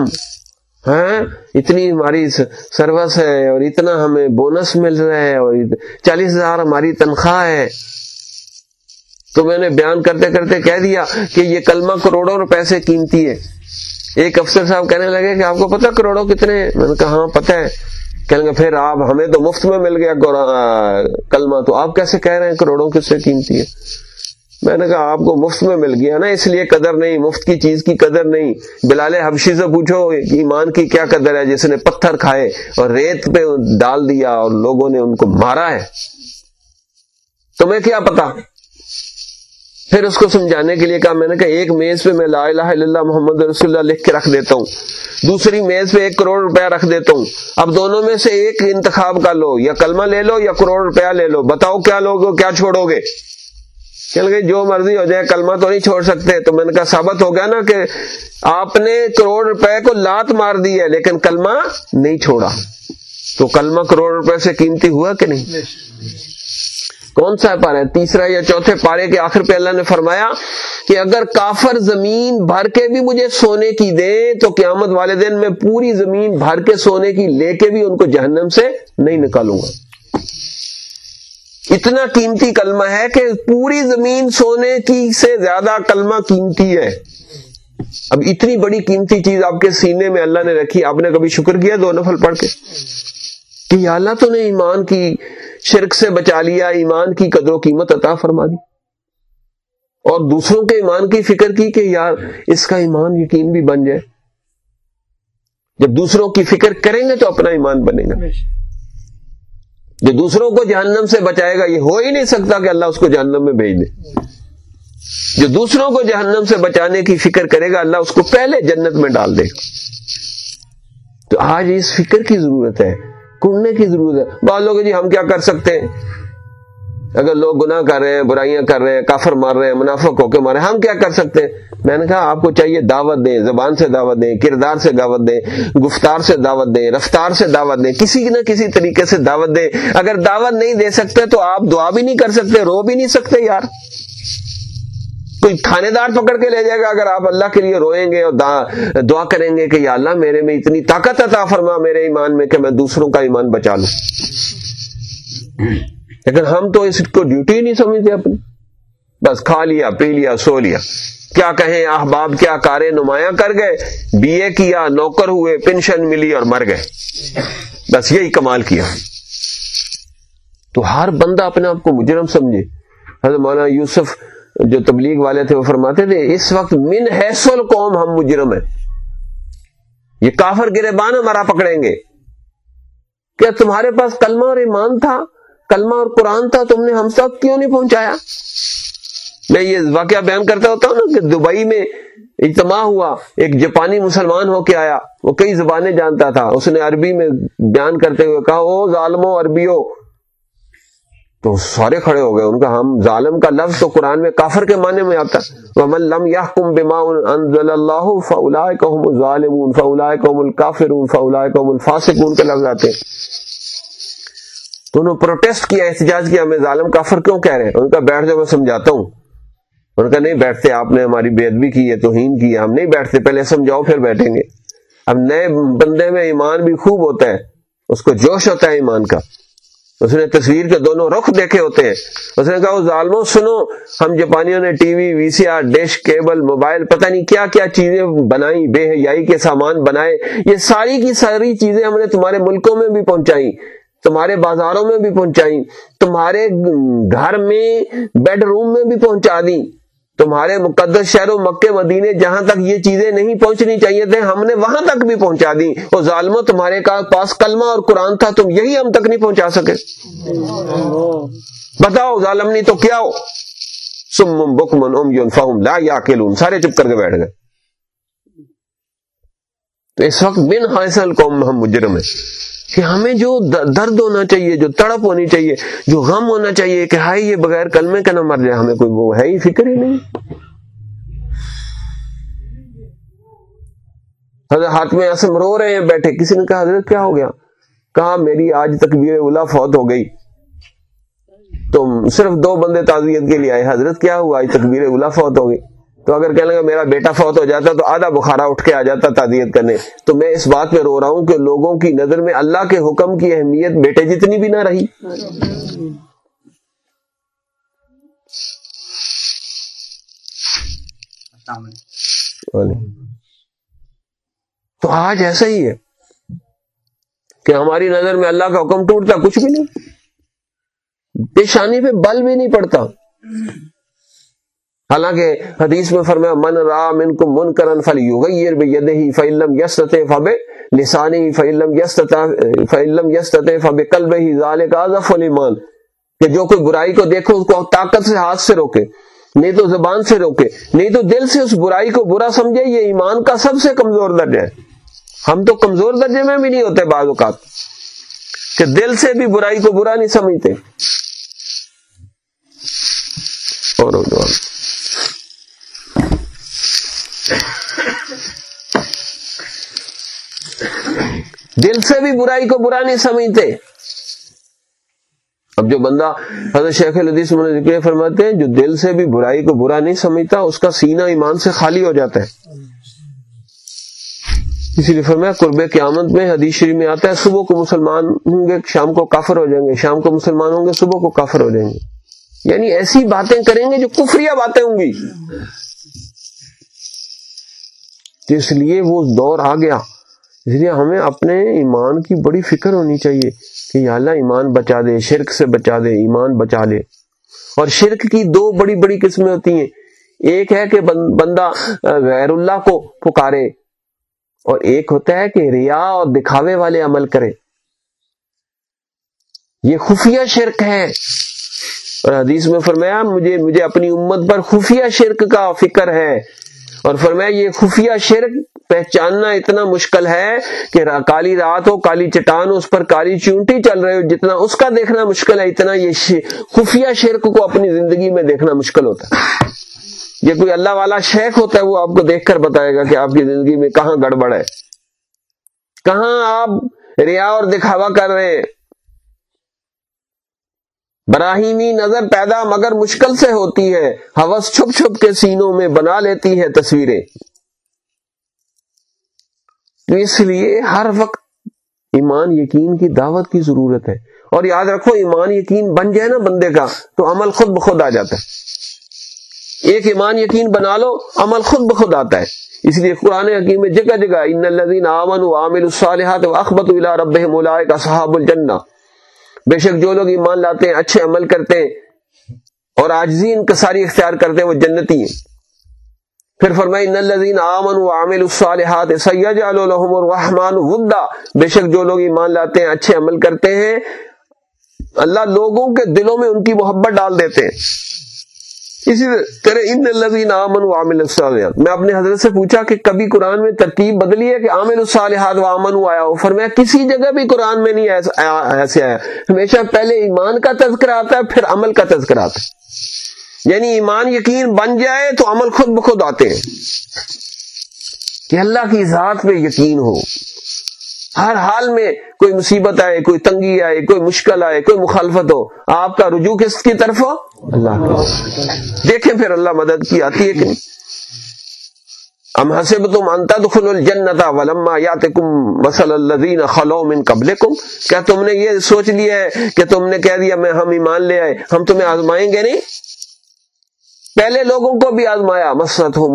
ہیں اتنی ہماری سروس ہے اور اتنا ہمیں بونس مل رہا ہے اور چالیس ہزار ہماری تنخواہ ہے۔ تو میں نے بیان کرتے کرتے کہہ دیا کہ یہ کلمہ کروڑوں روپے سے قیمتی ہے۔ ایک افسر صاحب کہنے لگے کہ آپ کو پتا کروڑوں کتنے ہیں؟ میں نے کہا ہاں پتہ ہے۔ کہیں گے پھر آپ، ہمیں تو مفت میں مل گیا کلمہ۔ تو آپ کیسے کہہ رہے ہیں کروڑوں کس سے قیمتی ہے؟ میں نے کہا آپ کو مفت میں مل گیا نا، اس لیے قدر نہیں، مفت کی چیز کی قدر نہیں۔ بلال حبشی سے پوچھو ایمان کی کیا قدر ہے، جس نے پتھر کھائے اور ریت پہ ڈال دیا اور لوگوں نے ان کو مارا ہے۔ تمہیں کیا پتا؟ پھر اس کو سمجھانے کے لیے کہا، میں نے کہا، ایک میز پہ میں لا الہ الا اللہ محمد رسول اللہ لکھ کے رکھ دیتا ہوں۔ دوسری میز پہ ایک کروڑ روپیہ رکھ دیتا ہوں۔ اب دونوں میں سے ایک انتخاب کا لو، یا کلمہ لے لو یا کروڑ روپیہ لے لو۔ بتاؤ کیا لوگ کیا چھوڑو گے؟ چل گئی، جو مرضی ہو جائے، کلمہ تو نہیں چھوڑ سکتے۔ تو میں نے کہا، ثابت ہو گیا نا کہ آپ نے کروڑ روپے کو لات مار دی ہے، لیکن کلمہ نہیں چھوڑا۔ تو کلمہ کروڑ روپے سے قیمتی ہوا کہ نہیں؟ کون سا پارا ہے تیسرا یا چوتھے پارے کے آخر پہ اللہ نے فرمایا کہ اگر کافر زمین بھر کے بھی مجھے سونے کی دیں تو قیامت والے دن میں پوری زمین بھر کے سونے کی، لے کے بھی ان کو جہنم سے نہیں نکالوں گا۔ اتنا قیمتی کلمہ ہے کہ پوری زمین سونے کی سے زیادہ کلمہ قیمتی ہے۔ اب اتنی بڑی قیمتی چیز آپ کے سینے میں اللہ نے رکھی، آپ نے کبھی شکر کیا دو نفل پڑھ کے؟ کہ یا اللہ تو نے ایمان کی شرک سے بچا لیا، ایمان کی قدر و قیمت عطا فرما دی۔ اور دوسروں کے ایمان کی فکر کی کہ یار اس کا ایمان یقین بھی بن جائے۔ جب دوسروں کی فکر کریں گے تو اپنا ایمان بنے گا۔ جو دوسروں کو جہنم سے بچائے گا، یہ ہو ہی نہیں سکتا کہ اللہ اس کو جہنم میں بھیج دے۔ جو دوسروں کو جہنم سے بچانے کی فکر کرے گا، اللہ اس کو پہلے جنت میں ڈال دے گا۔ تو آج اس فکر کی ضرورت ہے کنڈنے کی ضرورت ہے۔ بعض لوگ جی ہم کیا کر سکتے ہیں؟ اگر لوگ گناہ کر رہے ہیں، برائیاں کر رہے ہیں، کافر مار رہے ہیں، منافق ہو کے مارے ہم کیا کر سکتے ہیں؟ میں نے کہا، آپ کو چاہیے دعوت دیں، زبان سے دعوت دیں، کردار سے دعوت دیں، گفتار سے دعوت دیں، رفتار سے دعوت دیں، کسی نہ کسی طریقے سے دعوت دیں۔ اگر دعوت نہیں دے سکتے تو آپ دعا بھی نہیں کر سکتے، رو بھی نہیں سکتے یار۔ کوئی تھانے دار پکڑ کے لے جائے گا اگر آپ اللہ کے لیے روئیں گے اور دعا کریں گے کہ یا اللہ میرے میں اتنی طاقت عطا فرما میرے ایمان میں کہ میں دوسروں کا ایمان بچا لوں۔ لیکن ہم تو اس کو ڈیوٹی نہیں سمجھتے اپنی۔ بس کھا لیا، پی لیا، سو لیا۔ کیا کہیں احباب، کیا کارے نمایاں کر گئے؟ بی اے کیا، نوکر ہوئے، پینشن ملی اور مر گئے۔ بس یہی کمال کیا۔ تو ہر بندہ اپنے آپ کو مجرم سمجھے۔ حضرت مولانا یوسف جو تبلیغ والے تھے، وہ فرماتے تھے، اس وقت من حیثل قوم ہم مجرم ہیں۔ یہ کافر گرے بان ہمارا پکڑیں گے۔ کیا تمہارے پاس کلمہ اور ایمان تھا؟ کلمہ اور قرآن تھا، تم نے ہم تک کیوں نہیں پہنچایا؟ میں یہ واقعہ بیان کرتا ہوتا ہوں نا کہ دبئی میں اجتماع ہوا، ایک جاپانی مسلمان ہو کے آیا، وہ کئی زبانیں جانتا تھا۔ اس نے عربی میں بیان کرتے ہوئے کہا، او ظالمو عربیو! تو سارے کھڑے ہو گئے، ان کا ہم ظالم کا لفظ تو قرآن میں کافر کے معنی میں آتا۔ ومن لم يحكم بما انزل الله فاولئك هم الظالمون فاولئك هم الكافرون فاولئك هم الفاسقون کے لفظ آتے تو انہوں پروٹیسٹ کیا، احتجاج کیا، ہمیں ظالم کافر کیوں کہہ رہے ہیں؟ ان کا بیٹھ جاؤ، میں سمجھاتا ہوں۔ ان کا نہیں بیٹھتے، آپ نے ہماری بے ادبی کی ہے، توہین کی ہے، ہم نہیں بیٹھتے، پہلے سمجھاؤ، پھر بیٹھیں گے۔ اب نئے بندے میں ایمان بھی خوب ہوتا ہے، اس کو جوش ہوتا ہے ایمان کا۔ اس نے تصویر کے دونوں رخ دیکھے ہوتے ہیں۔ اس نے کہا وہ ظالموں سنو، ہم جاپانیوں نے T V V C R, dish, cable, mobile, پتہ نہیں کیا کیا چیزیں بنائی، بے حیائی کے سامان بنائے۔ یہ ساری کی ساری چیزیں ہم نے تمہارے ملکوں میں بھی پہنچائی۔ تمہارے بازاروں میں بھی پہنچائی، تمہارے گھر میں بیڈ روم میں بھی پہنچا دی۔ تمہارے مقدس شہر و مکے مدینے جہاں تک یہ چیزیں نہیں پہنچنی چاہیے تھے، ہم نے وہاں تک بھی پہنچا دی۔ وہ ظالموں، تمہارے پاس کلمہ اور قرآن تھا، تم یہی ہم تک نہیں پہنچا سکے۔ بتاؤ ظالم نہیں تو کیا ہو؟ سم بکمن ام فہم لا یا سارے چپ کر کے بیٹھ گئے۔ تو اس وقت بن حاصل قوم ہم مجرم ہیں۔ کہ ہمیں جو درد ہونا چاہیے، جو تڑپ ہونی چاہیے، جو غم ہونا چاہیے کہ ہائی یہ بغیر کلمے کا نہ مر جائے، ہمیں کوئی وہ ہے ہی فکر ہی نہیں۔ حضرت ہاتھ میں ایسے رو رہے ہیں، بیٹھے۔ کسی نے کہا، حضرت کیا ہو گیا؟ کہا، میری آج تکبیر اولا فوت ہو گئی۔ تو صرف دو بندے تعزیت کے لیے آئے، حضرت کیا ہوا؟ آج تکبیر اولا فوت ہو گئی۔ تو اگر کہنے لگا میرا بیٹا فوت ہو جاتا تو آدھا بخارا اٹھ کے آ جاتا تعدیت کرنے۔ تو میں اس بات پہ رو رہا ہوں کہ لوگوں کی نظر میں اللہ کے حکم کی اہمیت بیٹے جتنی بھی نہ رہی۔ تو آج ایسا ہی ہے کہ ہماری نظر میں اللہ کا حکم ٹوٹتا، کچھ بھی نہیں۔ پیشانی پہ بل بھی نہیں پڑتا۔ حالانکہ حدیث میں فرمایا، من رام ان کو من کرن فل یوغیر بے فعلم فب لسانی فعلم یس فعلم یس فب کلب ہی ظال کا کہ جو کوئی برائی کو دیکھو، اس کو طاقت سے ہاتھ سے روکے نہیں تو زبان سے روکے نہیں تو دل سے اس برائی کو برا سمجھے، یہ ایمان کا سب سے کمزور درجہ ہے۔ ہم تو کمزور درجے میں بھی نہیں ہوتے بعض اوقات، کہ دل سے بھی برائی کو برا نہیں سمجھتے۔ اور دل سے بھی برائی کو برا نہیں سمجھتے۔ اب جو بندہ حضرت شیخ الحدیث ذکر فرماتے ہیں، جو دل سے بھی برائی کو برا نہیں سمجھتا، اس کا سینہ ایمان سے خالی ہو جاتا ہے۔ اسی لیے فرمایا، قرب قیامت میں حدیث شریف میں آتا ہے، صبح کو مسلمان ہوں گے، شام کو کافر ہو جائیں گے۔ شام کو مسلمان ہوں گے، صبح کو کافر ہو جائیں گے۔ یعنی ایسی باتیں کریں گے جو کفریہ باتیں ہوں گی۔ اس لیے وہ دور آ گیا۔ اس لیے ہمیں اپنے ایمان کی بڑی فکر ہونی چاہیے کہ یا اللہ ایمان بچا دے، شرک سے بچا دے، ایمان بچا لے۔ اور شرک کی دو بڑی بڑی قسمیں ہوتی ہیں۔ ایک ہے کہ بندہ غیر اللہ کو پکارے۔ اور ایک ہوتا ہے کہ ریا اور دکھاوے والے عمل کرے۔ یہ خفیہ شرک ہے۔ اور حدیث میں فرمایا، مجھے مجھے اپنی امت پر خفیہ شرک کا فکر ہے۔ اور فرمایا یہ خفیہ شرک پہچاننا اتنا مشکل ہے کہ کالی رات ہو، کالی چٹان ہو، اس پر کالی چونٹی چل رہے ہو، جتنا اس کا دیکھنا مشکل ہے، اتنا یہ خفیہ شرک کو اپنی زندگی میں دیکھنا مشکل ہوتا ہے۔ یہ کوئی اللہ والا شیخ ہوتا ہے، وہ آپ کو دیکھ کر بتائے گا کہ آپ کی زندگی میں کہاں گڑبڑ ہے۔ کہاں آپ ریا اور دکھاوا کر رہے ہیں؟ براہیمی نظر پیدا مگر مشکل سے ہوتی ہے ہوس چھپ چھپ کے سینوں میں بنا لیتی ہے تصویریں۔ تو اس لیے ہر وقت ایمان یقین کی دعوت کی ضرورت ہے۔ اور یاد رکھو، ایمان یقین بن جائے نا بندے کا، تو عمل خود بخود آ جاتا ہے۔ ایک ایمان یقین بنا لو، عمل خود بخود آتا ہے۔ اس لیے قرآن حکیم میں جگہ جگہ، ان الذین آمنوا وعملوا الصالحات واخبطوا الى ربهم اولئک اصحاب الجنہ بے شک جو لوگ ایمان لاتے ہیں، اچھے عمل کرتے ہیں اور آجزی انکساری اختیار کرتے ہیں، وہ جنتی ہیں۔ پھر فرمائی ان الذین آمنوا وعملوا الصالحات سیجعل لهم الرحمن ودا۔ بے شک جو لوگ ایمان لاتے ہیں، اچھے عمل کرتے ہیں، اللہ لوگوں کے دلوں میں ان کی محبت ڈال دیتے ہیں۔ اسی طرح ان الذین آمنوا وعملوا الصالحات۔ میں اپنے حضرت سے پوچھا کہ کبھی قرآن میں ترتیب بدلی ہے کہ عامل الصالحات و وآمنوا آیا ہو؟ فرمایا، کسی جگہ بھی قرآن میں نہیں ایسے آیا۔ ہمیشہ پہلے ایمان کا تذکرہ آتا ہے، پھر عمل کا تذکرہ آتا ہے۔ یعنی ایمان یقین بن جائے تو عمل خود بخود آتے ہیں۔ کہ اللہ کی ذات پہ یقین ہو۔ ہر حال میں کوئی مصیبت آئے کوئی تنگی آئے کوئی مشکل آئے کوئی مخالفت ہو آپ کا رجوع کس کی طرف ہو؟ اللہ دیکھیں پھر اللہ مدد کی آتی ہے کہ نہیں۔ ام حسب تم انتا دخل الجنتا ولما یاتکم مثل الذین خلو من قبلکم کیا تم نے یہ سوچ لیا ہے کہ تم نے کہہ دیا میں ہم ایمان لے آئے ہم تمہیں آزمائیں گے نہیں؟ پہلے لوگوں کو بھی آزمایا مسرت ہو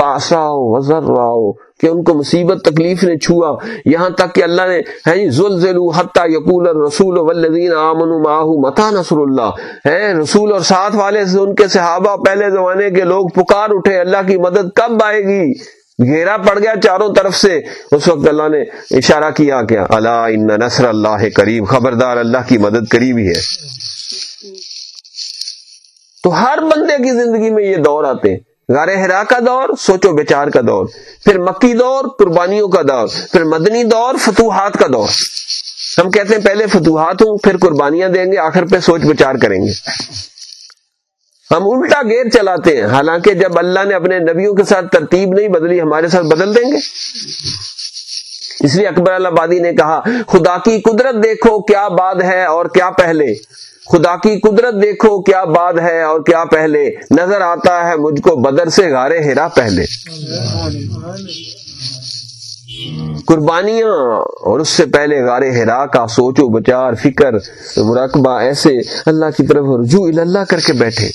باسا وزر راؤ کہ ان کو مصیبت، تکلیف نے چھوا۔ یہاں تک کہ اللہ نے ہے جی زلزلو حتی یقول الرسول والذین آمنوا معه متا نصر اللہ۔ ہے رسول اور ساتھ والے سے، ان کے صحابہ پہلے زمانے کے لوگ پکار اٹھے، اللہ کی مدد کب آئے گی؟ گھیرا پڑ گیا چاروں طرف سے۔ اس وقت اللہ نے اشارہ کیا کیا اللہ ان نصر اللہ قریب خبردار اللہ کی مدد قریب ہی ہے۔ تو ہر بندے کی زندگی میں یہ دور آتے ہیں۔ غار ہرا کا دور، سوچو بچار کا دور۔ پھر مکی دور، قربانیوں کا دور۔ پھر مدنی دور، فتوحات کا دور۔ ہم کہتے ہیں پہلے فتوحات ہوں، پھر قربانیاں دیں گے، آخر پہ سوچ بچار کریں گے۔ ہم الٹا گیر چلاتے ہیں، حالانکہ جب اللہ نے اپنے نبیوں کے ساتھ ترتیب نہیں بدلی، ہمارے ساتھ بدل دیں گے۔ اس لیے اکبر اللہ بادی نے کہا، خدا کی قدرت دیکھو کیا بات ہے اور کیا پہلے۔ خدا کی قدرت دیکھو کیا بات ہے اور کیا پہلے نظر آتا ہے مجھ کو بدر سے گارے ہیرا پہلے۔ قربانیاں اور اس سے پہلے غارے ہرا کا سوچو بچار، فکر، مراقبہ ایسے اللہ کی طرف رجوع اللہ کر کے بیٹھے۔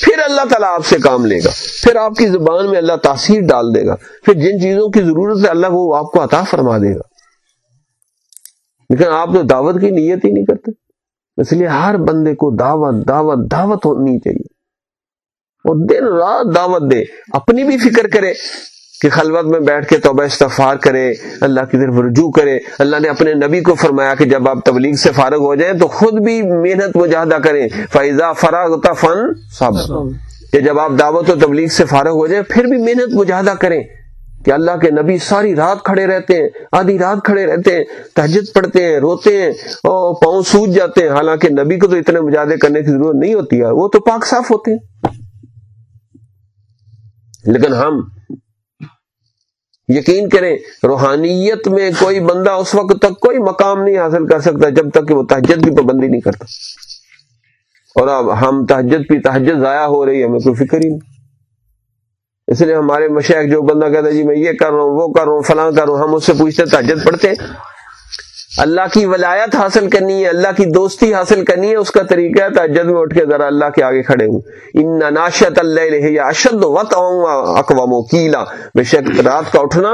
پھر اللہ تعالیٰ آپ سے کام لے گا۔ پھر آپ کی زبان میں اللہ تاثیر ڈال دے گا۔ پھر جن چیزوں کی ضرورت ہے اللہ وہ آپ کو عطا فرما دے گا۔ لیکن آپ تو دعوت کی نیت ہی نہیں کرتے۔ اس لیے ہر بندے کو دعوت دعوت دعوت ہونی چاہیے۔ اور دن رات دعوت دے، اپنی بھی فکر کرے کہ خلوت میں بیٹھ کے توبہ استغفار کرے، اللہ کی طرف رجوع کرے۔ اللہ نے اپنے نبی کو فرمایا کہ جب آپ تبلیغ سے فارغ ہو جائیں تو خود بھی محنت مجاہدہ کریں۔ فیضا فراغ فن سب کہ جب آپ دعوت و تبلیغ سے فارغ ہو جائیں، پھر بھی محنت مجاہدہ کریں۔ کہ اللہ کے نبی ساری رات کھڑے رہتے ہیں، آدھی رات کھڑے رہتے ہیں، تہجد پڑھتے ہیں، روتے ہیں اور پاؤں سوج جاتے ہیں۔ حالانکہ نبی کو تو اتنے مجاہدے کرنے کی ضرورت نہیں ہوتی ہے، وہ تو پاک صاف ہوتے ہیں۔ لیکن ہم یقین کریں، روحانیت میں کوئی بندہ اس وقت تک کوئی مقام نہیں حاصل کر سکتا جب تک کہ وہ تہجد کی پابندی نہیں کرتا۔ اور اب ہم تہجد پہ تہجد ضائع ہو رہی ہے، ہمیں کوئی فکر ہی نہیں۔ اس لیے ہمارے مشیک جو بندہ کہتا ہے جی میں یہ کر رہا ہوں، وہ کر رہا ہوں، فلاں کر رہا ہوں، ہم اس سے پوچھتے تہجد پڑھتے اللہ کی ولایت حاصل کرنی ہے، اللہ کی دوستی حاصل کرنی ہے، اس کا طریقہ ہے تجد میں اٹھ کے ذرا اللہ کے آگے کھڑے ہوں۔ ان ناشت اللہ اشد وط اقوام کیلا بے شک رات کا اٹھنا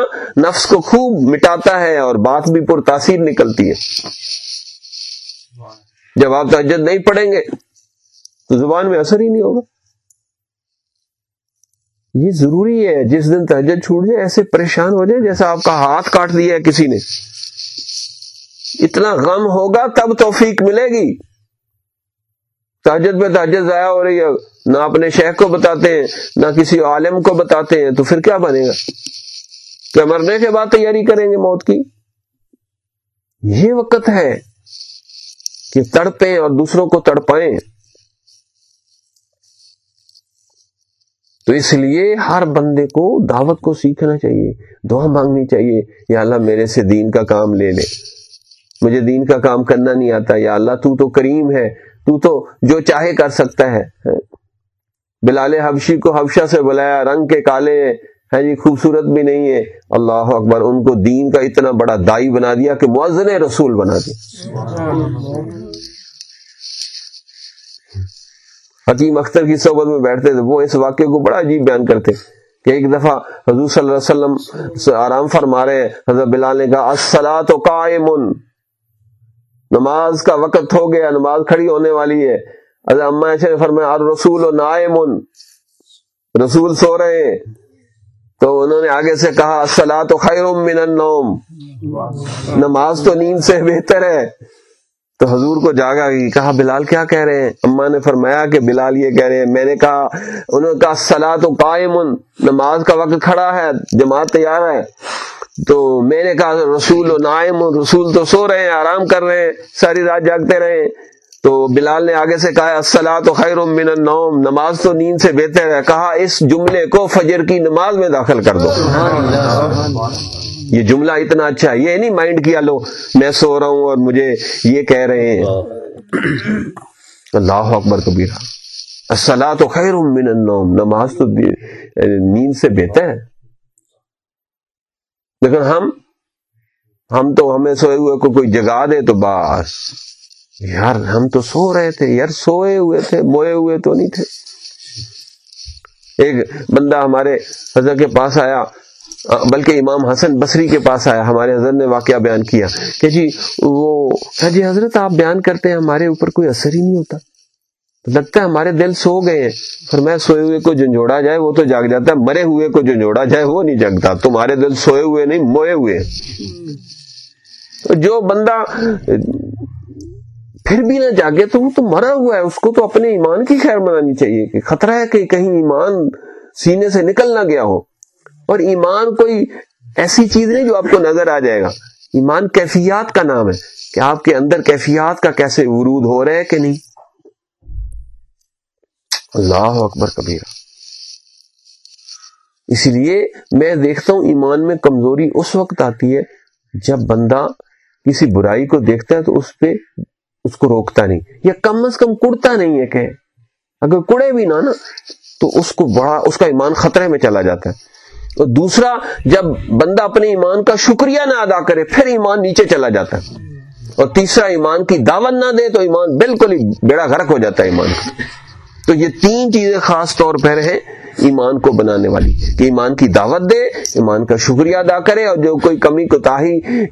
نفس کو خوب مٹاتا ہے اور بات بھی پر تاثیر نکلتی ہے۔ جب آپ تجد نہیں پڑھیں گے تو زبان میں اثر ہی نہیں ہوگا۔ یہ ضروری ہے جس دن تجد چھوٹ جائے، ایسے پریشان ہو جائے جیسا آپ کا ہاتھ کاٹ دیا ہے کسی نے۔ اتنا غم ہوگا تب توفیق ملے گی۔ تاجد میں تاجد ضائع ہو رہی ہے، نہ اپنے شیخ کو بتاتے ہیں، نہ کسی عالم کو بتاتے ہیں، تو پھر کیا بنے گا؟ کیا مرنے کے بعد تیاری کریں گے موت کی؟ یہ وقت ہے کہ تڑپیں اور دوسروں کو تڑپائیں۔ تو اس لیے ہر بندے کو دعوت کو سیکھنا چاہیے، دعا مانگنی چاہیے، یا اللہ میرے سے دین کا کام لے لے۔ مجھے دین کا کام کرنا نہیں آتا، یا اللہ تو تو کریم ہے، تو تو جو چاہے کر سکتا ہے۔ بلال حبشی کو حبشہ سے بلایا، رنگ کے کالے ہے ہاں جی خوبصورت بھی نہیں ہے۔ اللہ اکبر، ان کو دین کا اتنا بڑا دائی بنا دیا کہ موزن رسول بنا دیا۔ حکیم اختر کی صحبت میں بیٹھتے تھے۔ وہ اس واقعے کو بڑا عجیب بیان کرتے کہ ایک دفعہ حضور صلی اللہ علیہ وسلم آرام فرما رہے حضرت بلال نے کہا قائم۔ نماز کا وقت ہو گیا، نماز کھڑی ہونے والی ہے۔ اما ایسے فرمایا رسول و نائم۔ رسول سو رہے ہیں۔ تو انہوں نے آگے سے کہا سلا تو خیر من النوم۔ نماز تو نیند سے بہتر ہے۔ تو حضور کو جاگا کہا، بلال کیا کہہ رہے ہیں؟ اما نے فرمایا کہ بلال یہ کہہ رہے ہیں، میں نے کہا، انہوں نے کہا سلا تو قائم، نماز کا وقت کھڑا ہے، جماعت تیار ہے۔ تو میں نے کہا، رسول و نائم، رسول تو سو رہے ہیں، آرام کر رہے ہیں، ساری رات جاگتے رہے تو بلال نے آگے سے کہا السلام تو خیر من النوم، نماز تو نیند سے بہتر ہے۔ کہا، اس جملے کو فجر کی نماز میں داخل کر دو۔ یہ جملہ اتنا اچھا ہے یہ نہیں مائنڈ کیا لو میں سو رہا ہوں اور مجھے یہ کہہ رہے ہیں۔ اللہ۔ اکبر کبیرہ السلام تو خیر من النوم نماز تو نیند سے بہتر ہے۔ لیکن ہم ہم تو ہمیں سوئے ہوئے کو کوئی جگا دے تو بس۔ یار ہم تو سو رہے تھے یار سوئے ہوئے تھے موئے ہوئے تو نہیں تھے۔ ایک بندہ ہمارے حضرت کے پاس آیا بلکہ امام حسن بصری کے پاس آیا، ہمارے حضرت نے واقعہ بیان کیا کہ جی وہ جی حضرت، آپ بیان کرتے ہیں، ہمارے اوپر کوئی اثر ہی نہیں ہوتا۔ لگتا ہے ہمارے دل سو گئے ہیں۔ پھر میں سوئے ہوئے کو جنجوڑا جائے، وہ تو جاگ جاتا ہے، مرے ہوئے کو جنجوڑا جائے، وہ نہیں جگتا۔ تمہارے دل سوئے ہوئے نہیں، موئے ہوئے جو بندہ پھر بھی نہ جاگے تو وہ تو مرا ہوا ہے۔ اس کو تو اپنے ایمان کی خیر منانی چاہیے کہ خطرہ ہے کہ کہیں ایمان سینے سے نکل نہ گیا ہو۔ اور ایمان کوئی ایسی چیز نہیں جو آپ کو نظر آ جائے گا۔ ایمان کیفیات کا نام ہے کہ آپ کے اندر کیفیات کا کیسے ورود ہو رہا ہے کہ نہیں۔ اللہ اکبر کبیرہ۔ اسی لیے میں دیکھتا ہوں ایمان میں کمزوری اس وقت آتی ہے جب بندہ کسی برائی کو دیکھتا ہے تو اس پہ اس کو روکتا نہیں، یا کم از کم کڑتا نہیں ہے کہ اگر کڑے بھی نہ نا تو اس کو بڑا، اس کا ایمان خطرے میں چلا جاتا ہے۔ اور دوسرا، جب بندہ اپنے ایمان کا شکریہ نہ ادا کرے، پھر ایمان نیچے چلا جاتا ہے۔ اور تیسرا، ایمان کی دعوت نہ دے تو ایمان بالکل ہی بیڑا غرق ہو جاتا ہے ایمان کا۔ تو یہ تین چیزیں خاص طور پر ہیں ایمان کو بنانے والی۔ کہ ایمان کی دعوت دے، ایمان کا شکریہ ادا کرے، اور جو کوئی کمی کو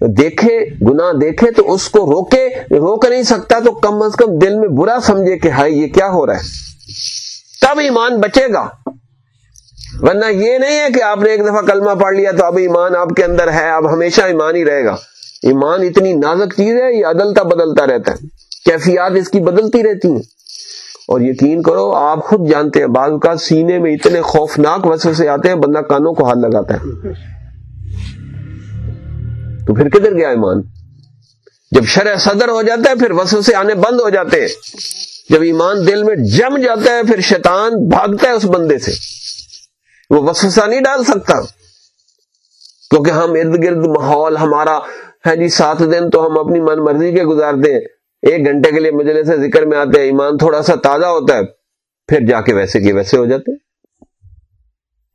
دیکھے، گناہ دیکھے، تو اس کو روکے۔ روک نہیں سکتا تو کم از کم دل میں برا سمجھے کہ ہائی یہ کیا ہو رہا ہے؟ تب ایمان بچے گا۔ ورنہ یہ نہیں ہے کہ آپ نے ایک دفعہ کلمہ پڑھ لیا تو اب ایمان آپ کے اندر ہے، اب ہمیشہ ایمان ہی رہے گا۔ ایمان اتنی نازک چیز ہے، یہ عدلتا بدلتا رہتا ہے۔ کیفیات اس کی بدلتی رہتی ہیں۔ اور یقین کرو، آپ خود جانتے ہیں، بعض کا سینے میں اتنے خوفناک وسو سے آتے ہیں، بندہ کانوں کو ہاتھ لگاتا ہے۔ تو پھر کدھر گیا ایمان؟ جب شرح صدر ہو جاتا ہے، پھر وسو سے آنے بند ہو جاتے ہیں۔ جب ایمان دل میں جم جاتا ہے، پھر شیطان بھاگتا ہے اس بندے سے۔ وہ وسوسہ نہیں ڈال سکتا۔ کیونکہ ہم ارد گرد ماحول ہمارا ہے جی سات دن تو ہم اپنی من مرضی کے گزارتے ہیں۔ ایک گھنٹے کے لیے مجلے سے ذکر میں آتے ہیں، ایمان تھوڑا سا تازہ ہوتا ہے، پھر جا کے ویسے کے ویسے ہو جاتے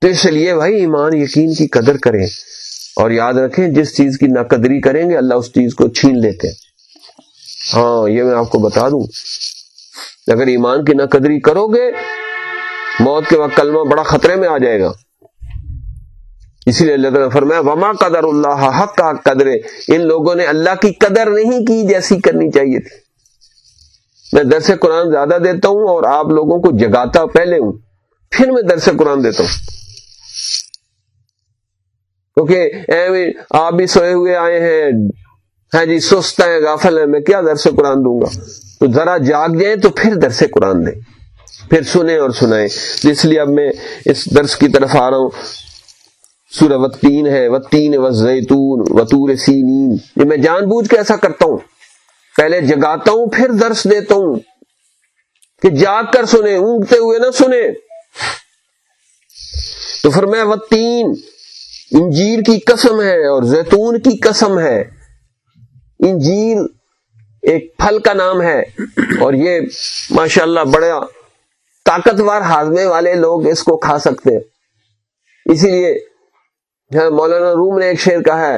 تو اس لیے بھائی، ایمان یقین کی قدر کریں اور یاد رکھیں، جس چیز کی نہ قدری کریں گے، اللہ اس چیز کو چھین لیتے ہیں۔ ہاں یہ میں آپ کو بتا دوں۔ اگر ایمان کی نہ قدری کرو گے موت کے وقت کلمہ بڑا خطرے میں آ جائے گا۔ اسی لیے اللہ تعالیٰ فرمایا، وما قدر اللہ حق کا قدر۔ ان لوگوں نے اللہ کی قدر نہیں کی جیسی کرنی چاہیے تھی۔ میں درس قرآن زیادہ دیتا ہوں اور آپ لوگوں کو جگاتا پہلے ہوں۔ پھر میں درس قرآن دیتا ہوں۔ کیونکہ آپ بھی سوئے ہوئے آئے ہیں۔ ہاں جی سست ہیں، غافل ہیں۔ میں کیا درس قرآن دوں گا؟ تو ذرا جاگ جائیں تو پھر درس قرآن دیں۔ پھر سنیں اور سنائیں۔ اس لیے اب میں اس درس کی طرف آ رہا ہوں۔ سورہ وطین ہے۔ وطین و زیتون وطور سینین۔ یہ میں جان بوجھ کے ایسا کرتا ہوں۔ پہلے جگاتا ہوں، پھر درس دیتا ہوں۔ کہ جاگ کر سنے اونگتے ہوئے نہ سنے تو پھر میں وطین انجیر کی قسم ہے اور زیتون کی قسم ہے۔ انجیر ایک پھل کا نام ہے اور یہ ماشاءاللہ بڑا طاقتور ہاضمے والے لوگ اس کو کھا سکتے۔ اسی لیے مولانا روم نے ایک شعر کہا ہے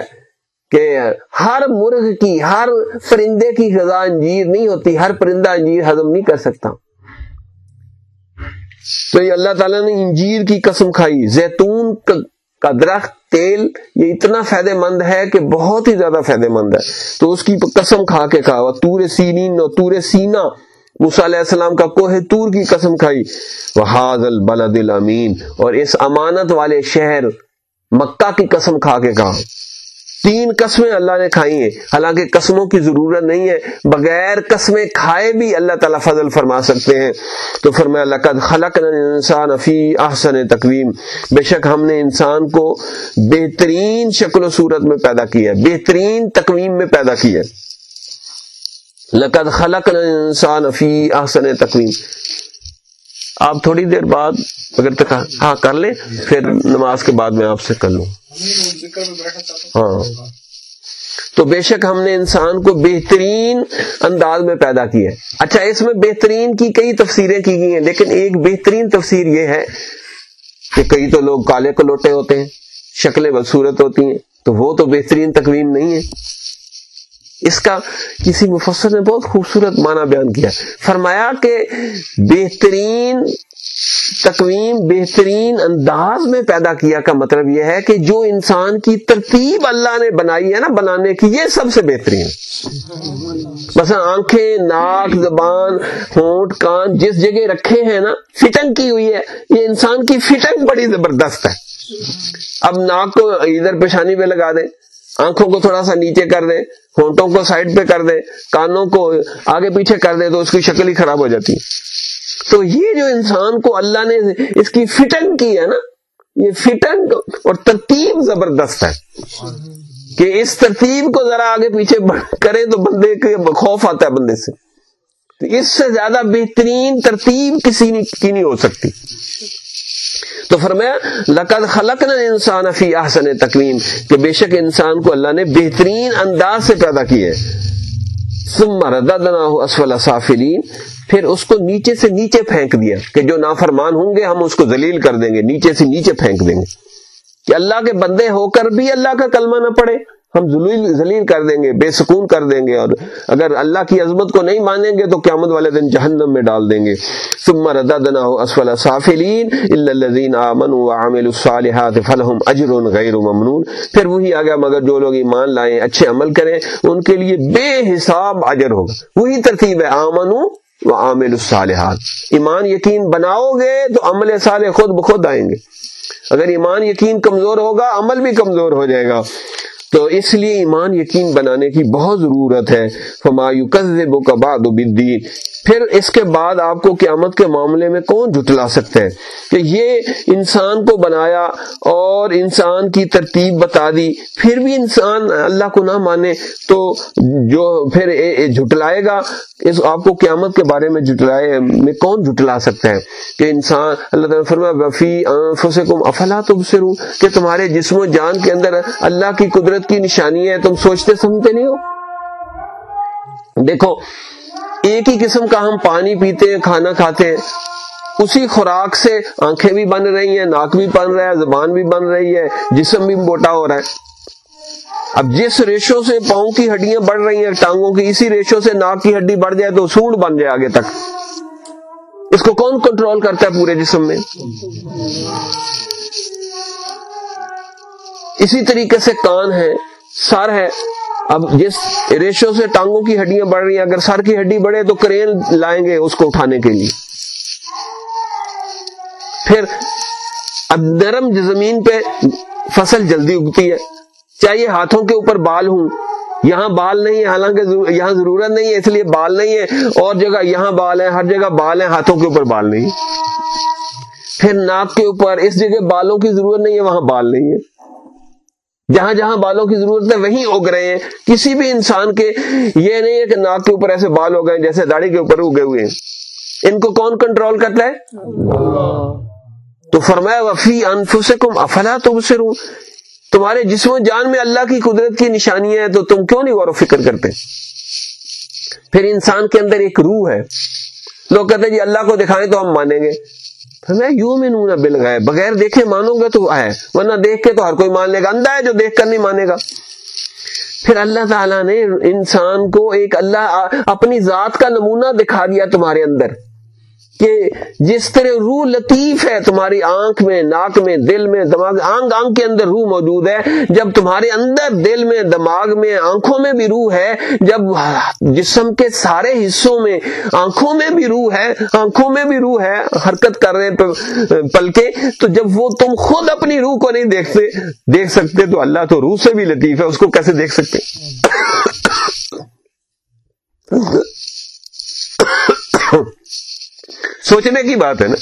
کہ ہر مرغ کی، ہر پرندے کی غذا انجیر نہیں ہوتی، ہر پرندہ انجیر ہضم نہیں کر سکتا۔ تو یہ اللہ تعالیٰ نے انجیر کی قسم کھائی۔ زیتون کا درخت، تیل، یہ اتنا فائدہ مند ہے کہ بہت ہی زیادہ فائدہ مند ہے۔ تو اس کی قسم کھا کے کہا تور سینین اور تور سینا۔ علیہ السلام کا کوہ تور کی قسم کھائی۔ وہ حاضل بلد الامین اور اس امانت والے شہر مکہ کی قسم کھا کے کہا۔ تین قسمیں اللہ نے کھائی ہیں۔ حالانکہ قسموں کی ضرورت نہیں ہے، بغیر قسمیں کھائے بھی اللہ تعالیٰ فضل فرما سکتے ہیں۔ تو فرمایا، لقد خلق انسان فی احسن تقویم بے شک ہم نے انسان کو بہترین شکل و صورت میں پیدا کیا ہے، بہترین تقویم میں پیدا کیا ہے۔ لقد خلق انسان فی احسن تقویم۔ آپ تھوڑی دیر بعد اگر تک ہاں کر لیں، پھر نماز کے بعد میں آپ سے کر لوں۔ ہاں۔ تو بے شک ہم نے انسان کو بہترین انداز میں پیدا کیا ہے۔ اچھا اس میں بہترین کی کئی تفسیریں کی گئی ہیں، لیکن ایک بہترین تفسیر یہ ہے کہ کئی تو لوگ کالے کو لوٹے ہوتے ہیں، شکلیں بدسورت ہوتی ہیں، تو وہ تو بہترین تقویم نہیں ہے۔ اس کا کسی مفسر نے بہت خوبصورت معنی بیان کیا فرمایا کہ بہترین تقویم، بہترین انداز میں پیدا کیا کا مطلب یہ ہے کہ جو انسان کی ترتیب اللہ نے بنائی ہے نا، بنانے کی یہ سب سے بہترین۔ بس آنکھیں، ناک، زبان، ہونٹ، کان جس جگہ رکھے ہیں نا فٹنگ کی ہوئی ہے۔ یہ انسان کی فٹنگ بڑی زبردست ہے۔ اب ناک کو ادھر پیشانی پہ لگا دیں۔ آنکھوں کو تھوڑا سا نیچے کر دیں ہونٹوں کو سائڈ پہ کر دیں کانوں کو آگے پیچھے کر دیں تو اس کی شکل ہی خراب ہو جاتی۔ تو یہ جو انسان کو اللہ نے اس کی فٹنگ کی ہے نا، یہ فٹنگ اور ترتیب زبردست ہے۔ کہ اس ترتیب کو ذرا آگے پیچھے کرے تو بندے کے خوف آتا ہے بندے سے۔ تو اس سے زیادہ بہترین ترتیب کسی کی نہیں ہو سکتی۔ تو فرمایا، لقد خلق انسان فی احسن تقویم کہ بے شک انسان کو اللہ نے بہترین انداز سے پیدا کیا ہے اسفل سافلین، پھر اس کو نیچے سے نیچے پھینک دیا، کہ جو نافرمان ہوں گے، ہم اس کو ذلیل کر دیں گے، نیچے سے نیچے پھینک دیں گے۔ کہ اللہ کے بندے ہو کر بھی اللہ کا کلمہ نہ پڑے ہم ذلیل کر دیں گے، بے سکون کر دیں گے اور اگر اللہ کی عظمت کو نہیں مانیں گے تو قیامت والے دن جہنم میں ڈال دیں گے۔ ثم رددنا اسفل سافلین الا الذين امنوا وعملوا الصالحات فلهم اجر غیر ممنون۔ پھر وہی آ گیا، مگر جو لوگ ایمان لائیں، اچھے عمل کریں، ان کے لیے بے حساب اجر ہوگا۔ وہی ترتیب ہے آمنو و عامل الصالحات۔ ایمان یقین بناؤ گے تو عمل صالح خود بخود آئیں گے۔ اگر ایمان یقین کمزور ہوگا، عمل بھی کمزور ہو جائے گا۔ تو اس لیے ایمان یقین بنانے کی بہت ضرورت ہے۔ فمایو قزب کا باد پھر اس کے بعد آپ کو قیامت کے معاملے میں کون جھٹلا سکتا ہے؟ کہ یہ انسان کو بنایا اور انسان کی ترتیب بتا دی، پھر بھی انسان اللہ کو نہ مانے تو جو پھر جھٹلائے گا۔ اس آپ کو قیامت کے بارے میں جھٹلائے میں کون جھٹلا سکتا ہے؟ کہ انسان، اللہ تعالیٰ فرما وفی فسکم افلا تم سرو کہ تمہارے جسم و جان کے اندر اللہ کی قدرت کی نشانی ہے، تم سوچتے سمجھتے نہیں ہو؟ دیکھو، ایک ہی قسم کا ہم پانی پیتے ہیں، کھانا کھاتے ہیں۔ اسی خوراک سے آنکھیں بھی بن رہی ہیں، ناک بھی بن رہا ہے، زبان بھی بن رہی ہے، جسم بھی موٹا ہو رہا ہے۔ اب جس ریشو سے پاؤں کی ہڈیاں بڑھ رہی ہیں، ٹانگوں کی، اسی ریشو سے ناک کی ہڈی بڑھ جائے تو سوڑ بن جائے آگے تک۔ اس کو کون کنٹرول کرتا ہے پورے جسم میں؟ اسی طریقے سے کان ہے، سر ہے۔ اب جس ریشو سے ٹانگوں کی ہڈیاں بڑھ رہی ہیں، اگر سر کی ہڈی بڑھے تو کرین لائیں گے اس کو اٹھانے کے لیے۔ پھر اب نرم زمین پہ فصل جلدی اگتی ہے۔ چاہیے ہاتھوں کے اوپر بال ہوں؟ یہاں بال نہیں ہے، حالانکہ یہاں ضرورت نہیں ہے، اس لیے بال نہیں ہے۔ اور جگہ یہاں بال ہے، ہر جگہ بال ہیں، ہاتھوں کے اوپر بال نہیں۔ پھر ناک کے اوپر، اس جگہ بالوں کی ضرورت نہیں ہے، وہاں بال نہیں ہے۔ جہاں جہاں بالوں کی ضرورت ہے وہیں اگ رہے ہیں، کسی بھی انسان کے، یہ نہیں ہے کہ ناک کے اوپر ایسے بال ہو گئے جیسے داڑھی کے اوپر اگے ہوئے ہیں۔ ان کو کون کنٹرول کرتا ہے؟ تو فرمایا وفی انفسکم افلا تبصرون۔ تمہارے جسم و جان میں اللہ کی قدرت کی نشانی ہے تو تم کیوں نہیں غور و فکر کرتے؟ پھر انسان کے اندر ایک روح ہے۔ لوگ کہتے ہیں جی اللہ کو دکھائیں تو ہم مانیں گے۔ یوں میں نوں بل گئے بغیر دیکھے مانو گے تو ہے۔ ورنہ دیکھ کے تو ہر کوئی مان لے گا۔ اندھا ہے جو دیکھ کر نہیں مانے گا۔ پھر اللہ تعالیٰ نے انسان کو ایک اللہ اپنی ذات کا نمونہ دکھا دیا تمہارے اندر۔ کہ جس طرح روح لطیف ہے، تمہاری آنکھ میں، ناک میں، دل میں، دماغ آنکھ آنکھ کے اندر روح موجود ہے۔ جب تمہارے اندر دل میں، دماغ میں، آنکھوں میں بھی روح ہے، جب جسم کے سارے حصوں میں آنکھوں میں بھی روح ہے، آنکھوں میں بھی روح ہے، حرکت کر رہے پل کے، تو جب وہ تم خود اپنی روح کو نہیں دیکھتے، دیکھ سکتے تو اللہ تو روح سے بھی لطیف ہے، اس کو کیسے دیکھ سکتے؟ سوچنے کی بات ہے نا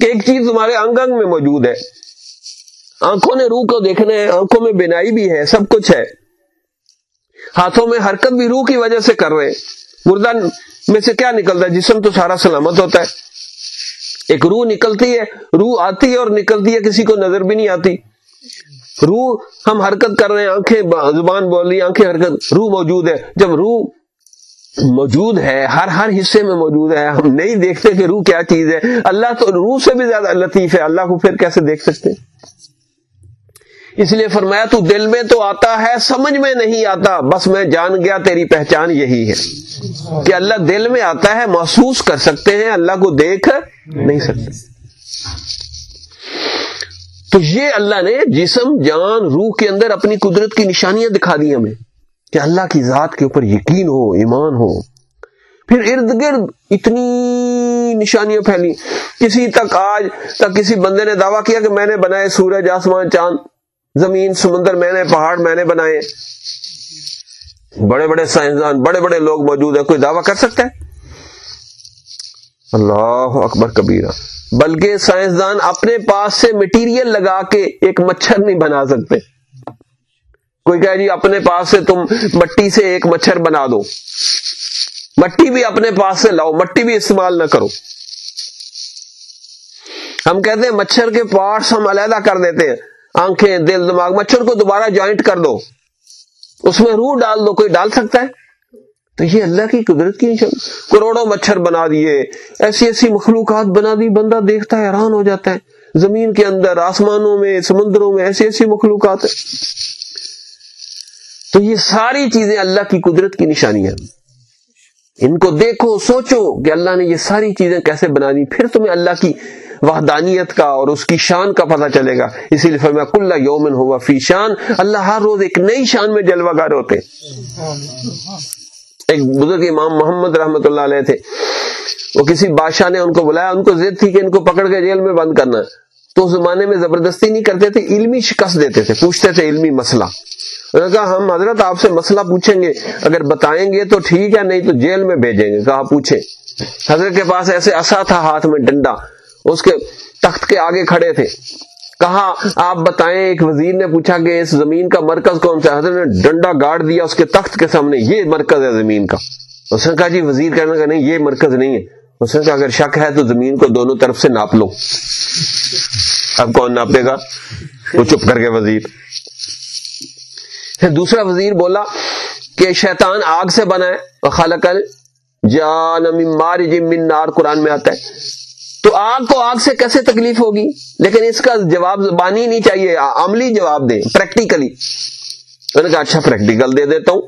کہ ایک چیز تمہارے انگ انگ میں موجود ہے۔ آنکھوں نے روح کو دیکھنا ہے، آنکھوں میں بینائی بھی ہے، سب کچھ ہے۔ ہاتھوں میں حرکت بھی روح کی وجہ سے کر رہے ہیں۔ مردہ میں سے کیا نکلتا ہے؟ جسم تو سارا سلامت ہوتا ہے۔ ایک روح نکلتی ہے، روح آتی ہے اور نکلتی ہے، کسی کو نظر بھی نہیں آتی۔ روح، ہم حرکت کر رہے ہیں، آنکھیں، زبان بول رہی آنکھیں حرکت، روح موجود ہے۔ جب روح موجود ہے، ہر ہر حصے میں موجود ہے۔ ہم نہیں دیکھتے کہ روح کیا چیز ہے۔ اللہ تو روح سے بھی زیادہ لطیف ہے۔ اللہ کو پھر کیسے دیکھ سکتے؟ اس لیے فرمایا، تو دل میں تو آتا ہے، سمجھ میں نہیں آتا۔ بس میں جان گیا، تیری پہچان یہی ہے۔ کہ اللہ دل میں آتا ہے، محسوس کر سکتے ہیں، اللہ کو دیکھ نہیں سکتے۔ تو یہ اللہ نے جسم، جان، روح کے اندر اپنی قدرت کی نشانیاں دکھا دی ہمیں۔ کہ اللہ کی ذات کے اوپر یقین ہو، ایمان ہو۔ پھر ارد گرد اتنی نشانیاں پھیلی۔ کسی تک آج تک کسی بندے نے دعویٰ کیا کہ میں نے بنائے سورج، آسمان، چاند، زمین، سمندر، میں نے پہاڑ، میں نے بنائے۔ بڑے بڑے سائنسدان، بڑے بڑے لوگ موجود ہیں، کوئی دعویٰ کر سکتا ہے؟ اللہ اکبر کبیرہ۔ بلکہ سائنسدان اپنے پاس سے مٹیریل لگا کے ایک مچھر نہیں بنا سکتے۔ کوئی کہہ جی اپنے پاس سے تم مٹی سے ایک مچھر بنا دو۔ مٹی بھی اپنے پاس سے لاؤ، مٹی بھی استعمال نہ کرو۔ ہم کہتے ہیں مچھر کے پارٹس ہم علیحدہ کر دیتے ہیں۔ آنکھیں، دل، دماغ، مچھر کو دوبارہ جوائنٹ کر دو۔ اس میں روح ڈال دو، کوئی ڈال سکتا ہے؟ تو یہ اللہ کی قدرت کی کروڑوں مچھر بنا دیے، ایسی ایسی مخلوقات بنا دی، بندہ دیکھتا ہے، حیران ہو جاتا ہے۔ زمین کے اندر، آسمانوں میں، سمندروں میں ایسی ایسی مخلوقات ہیں۔ تو یہ ساری چیزیں اللہ کی قدرت کی نشانی ہیں۔ ان کو دیکھو، سوچو کہ اللہ نے یہ ساری چیزیں کیسے بنا دی، پھر تمہیں اللہ کی وحدانیت کا اور اس کی شان کا پتہ چلے گا۔ اسی لیے فرمایا، کل یومن ہوا فی شان۔ اللہ ہر روز ایک نئی شان میں جلوہ گار ہوتے۔ ایک بزرگ امام محمد رحمت اللہ علیہ تھے۔ وہ کسی بادشاہ نے ان کو بلایا، ان کو ضد تھی کہ ان کو پکڑ کے جیل میں بند کرنا۔ ہے تو اس زمانے میں زبردستی نہیں کرتے تھے، علمی شکست دیتے تھے، پوچھتے تھے، علمی مسئلہ۔ کہا ہم حضرت آپ سے مسئلہ پوچھیں گے۔ اگر بتائیں گے تو ٹھیک ہے، نہیں تو جیل میں بھیجیں گے۔ کہا پوچھیں۔ حضرت کے پاس ایسے اصا تھا ہاتھ میں ڈنڈا۔ اس کے تخت کے آگے کھڑے تھے۔ کہا، آپ بتائیں، ایک وزیر نے پوچھا کہ اس زمین کا مرکز کون سا حضرت نے ڈنڈا گاڑ دیا اس کے تخت کے سامنے۔ یہ مرکز ہے زمین کا۔ اس نے کہا جی وزیر کہنے کا نہیں، یہ مرکز نہیں ہے۔ اس نے کہا، اگر شک ہے تو زمین کو دونوں طرف سے ناپ لو۔ اب کون ناپے گا؟ وہ چپ کر کے وزیر۔ پھر دوسرا وزیر بولا کہ شیطان آگ سے بنا ہے خالق جان من نار، قرآن میں آتا ہے۔ تو آگ کو آگ سے کیسے تکلیف ہوگی؟ لیکن اس کا جواب زبانی نہیں چاہیے، عملی جواب دیں پریکٹیکلی میں نے کہا اچھا پریکٹیکل دے دیتا ہوں۔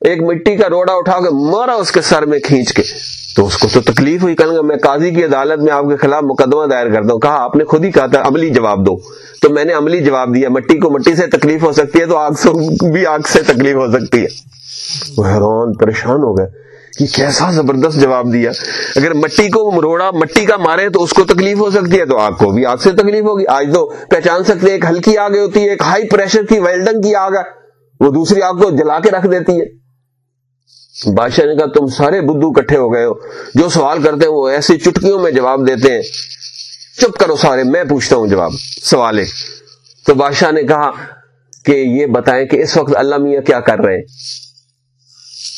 ایک مٹی کا روڑا اٹھا کے مارا اس کے سر میں کھینچ کے۔ تو اس کو تو تکلیف ہوئی کہوں میں قاضی کی عدالت میں آپ کے خلاف مقدمہ دائر کرتا ہوں۔ کہا، آپ نے خود ہی کہا تھا، عملی جواب دو۔ تو میں نے عملی جواب دیا، مٹی کو مٹی سے تکلیف ہو سکتی ہے تو آگ سے بھی آگ سے تکلیف ہو سکتی ہے۔ وہ حیران، پریشان ہو گئے کہ کیسا زبردست جواب دیا۔ اگر مٹی کو مروڑا، مٹی کا مارے تو اس کو تکلیف ہو سکتی ہے تو آگ کو بھی آگ سے تکلیف ہوگی۔ آج تو پہچان سکتے ایک ہلکی آگ ہوتی ہے، ایک ہائی پریشر کی ویلڈنگ کی آگ ہے۔ وہ دوسری آگ کو جلا کے رکھ دیتی ہے۔ بادشاہ نے کہا، تم سارے بدھو کٹھے ہو گئے ہو۔ جو سوال کرتے ہیں، وہ ایسی چٹکیوں میں جواب دیتے ہیں۔ چپ کرو سارے، میں پوچھتا ہوں جواب سوال ایک تو بادشاہ نے کہا کہ یہ بتائیں کہ اس وقت اللہ میاں کیا کر رہے ہیں؟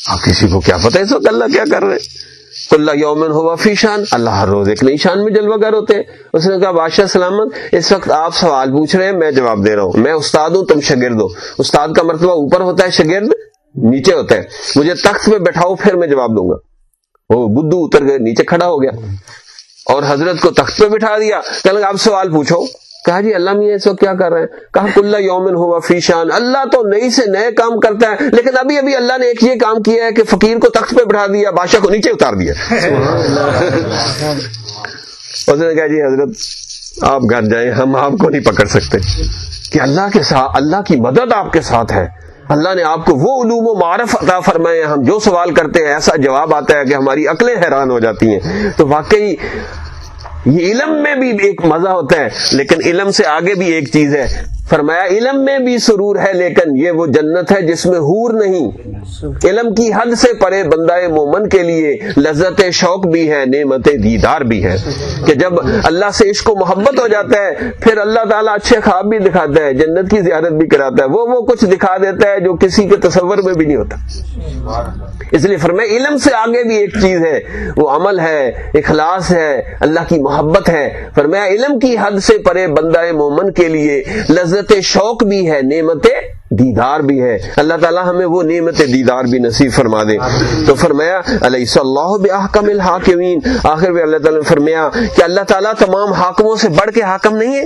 آپ کسی کو کیا پتا اس وقت اللہ کیا کر رہے ہیں؟ اللہ یومن ہوا فی شان، اللہ ہر روز ایک نئی شان میں جلوہ گر ہوتے ہیں۔ اس نے کہا، بادشاہ سلامت، اس وقت آپ سوال پوچھ رہے ہیں، میں جواب دے رہا ہوں۔ میں استاد ہوں، تم شگرد ہو۔ استاد کا مرتبہ اوپر ہوتا ہے شگرد نیچے ہوتا ہے مجھے تخت میں بیٹھاؤ، پھر میں جواب دوں گا۔ وہ بدھو اتر گئے، نیچے کھڑا ہو گیا۔ اور حضرت کو تخت پہ بٹھا دیا۔ کہ آپ سوال پوچھو۔ کہا جی اللہ میاں اس وقت کیا کر رہے ہیں؟ کہا کل یومن ہوا فیشان اللہ تو نئی سے نئے کام کرتا ہے، لیکن ابھی ابھی اللہ نے ایک یہ کام کیا ہے کہ فقیر کو تخت پہ بٹھا دیا، بادشاہ کو نیچے اتار دیا۔ اس نے کہا جی حضرت، آپ گھر جائیں، ہم آپ کو نہیں پکڑ سکتے۔ کہ اللہ کے ساتھ اللہ کی مدد آپ کے ساتھ ہے۔ اللہ نے آپ کو وہ علوم و معرف عطا فرمائے ہم جو سوال کرتے ہیں، ایسا جواب آتا ہے کہ ہماری عقلیں حیران ہو جاتی ہیں۔ تو واقعی یہ علم میں بھی ایک مزہ ہوتا ہے، لیکن علم سے آگے بھی ایک چیز ہے۔ فرمایا، علم میں بھی سرور ہے، لیکن یہ وہ جنت ہے جس میں حور نہیں۔ علم کی حد سے پرے بندہ مومن کے لیے لذت شوق بھی ہے، نعمت دیدار بھی ہے۔ کہ جب اللہ سے عشق و محبت ہو جاتا ہے، پھر اللہ تعالیٰ اچھے خواب بھی دکھاتا ہے، جنت کی زیارت بھی کراتا ہے۔ وہ وہ کچھ دکھا دیتا ہے جو کسی کے تصور میں بھی نہیں ہوتا۔ اس لیے فرمایا، علم سے آگے بھی ایک چیز ہے، وہ عمل ہے، اخلاص ہے، اللہ کی محبت ہے۔ فرمایا، علم کی حد سے پرے بندہ مومن کے لیے لذت شوق بھی ہے نعمت دیدار بھی ہے اللہ تعالیٰ ہمیں وہ نعمت دیدار بھی نصیب فرما دے۔ تو فرمایا علیہ اللہ الحاکمین؟ آخر بھی اللہ تعالیٰ نے فرمایا کہ اللہ تعالیٰ تمام حاکموں سے بڑھ کے حاکم نہیں ہے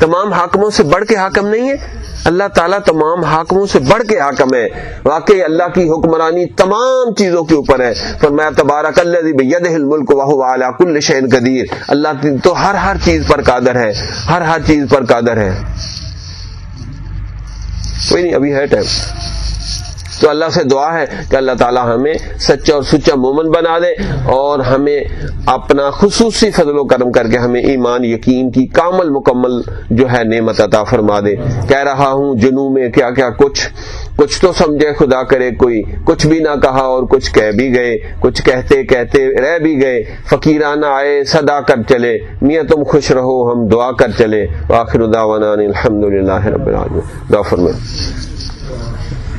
تمام حاکموں سے بڑھ کے حاکم نہیں ہے۔ اللہ تعالیٰ تمام حاکموں سے بڑھ کے حاکم ہے۔ واقعی اللہ کی حکمرانی تمام چیزوں کے اوپر ہے۔ فرمایا، تبارک اللہ الملک واہ کل شہن قدیر۔ اللہ تو ہر ہر چیز پر قادر ہے۔ ہر ہر چیز پر قادر ہے۔ کوئی نہیں، ابھی ہے ٹائم۔ تو اللہ سے دعا ہے کہ اللہ تعالی ہمیں سچا اور سچا مومن بنا دے اور ہمیں اپنا خصوصی فضل و کرم کر کے ہمیں ایمان یقین کی کامل مکمل جو ہے نعمت عطا فرما دے۔ کہہ رہا ہوں جنو میں کیا کیا کچھ کچھ تو سمجھے خدا کرے کوئی، کچھ بھی نہ کہا اور کچھ کہہ بھی گئے، کچھ کہتے کہتے رہ بھی گئے۔ فقیرانہ آئے، صدا کر چلے میاں تم خوش رہو، ہم دعا کر چلے۔ آخر دعوانا الحمد للہ رب العالمین۔ دعا فرمائے۔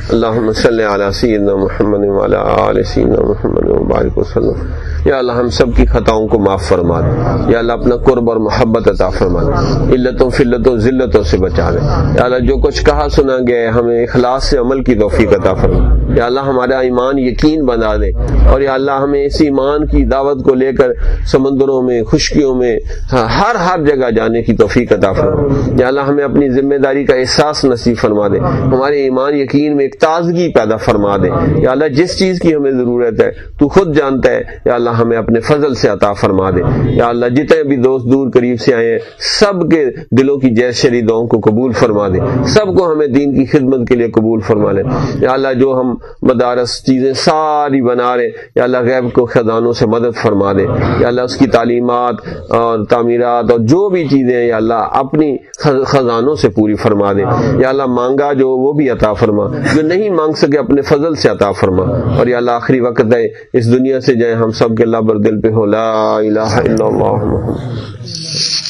اللهم صل على سيدنا محمد وعلى آل سيدنا محمد وبارك وسلم. یا اللہ ہم سب کی خطاؤں کو معاف فرما دے۔ یا اللہ اپنا قرب اور محبت عطا فرما دے۔ علتوں، فلتوں، ذلتوں سے بچا دے۔ یا اللہ جو کچھ کہا سنا گیا ہمیں اخلاص سے عمل کی توفیق عطا فرما۔ یا اللہ ہمارا ایمان یقین بنا دے۔ اور یا اللہ ہمیں اس ایمان کی دعوت کو لے کر سمندروں میں، خشکیوں میں ہاں، ہر ہر جگہ جانے کی توفیق عطا فرما۔ یا اللہ ہمیں اپنی ذمہ داری کا احساس نصیب فرما دے۔ ہمارے ایمان یقین میں ایک تازگی پیدا فرما دے۔ یا اللہ جس چیز کی ہمیں ضرورت ہے، تو خود جانتا ہے۔ یا اللہ ہمیں اپنے فضل سے عطا فرما دے۔ یا اللہ، جتنے بھی دوست دور قریب سے آئے ہیں، سب کے دلوں کی جیس شری دعاؤں کو قبول فرما دے۔ سب کو ہمیں دین کی خدمت کے لیے قبول فرما لے۔ یا اللہ، جو ہم مدارس چیزیں ساری بنا رہے یا اللہ، غیب کو خزانوں سے مدد فرما دے۔ یا اللہ، اس کی تعلیمات اور تعمیرات اور جو بھی چیزیں یا اللہ، اپنی خزانوں سے پوری فرما دے۔ یا اللہ، مانگا جو وہ بھی عطا فرما۔ جو نہیں مانگ سکے، اپنے فضل سے عطا فرما۔ اور یا اللہ، آخری وقت ہے، اس دنیا سے جائیں، ہم سب کے اللہ بر دل پہ ہو لا الہ الا اللہ۔ محمد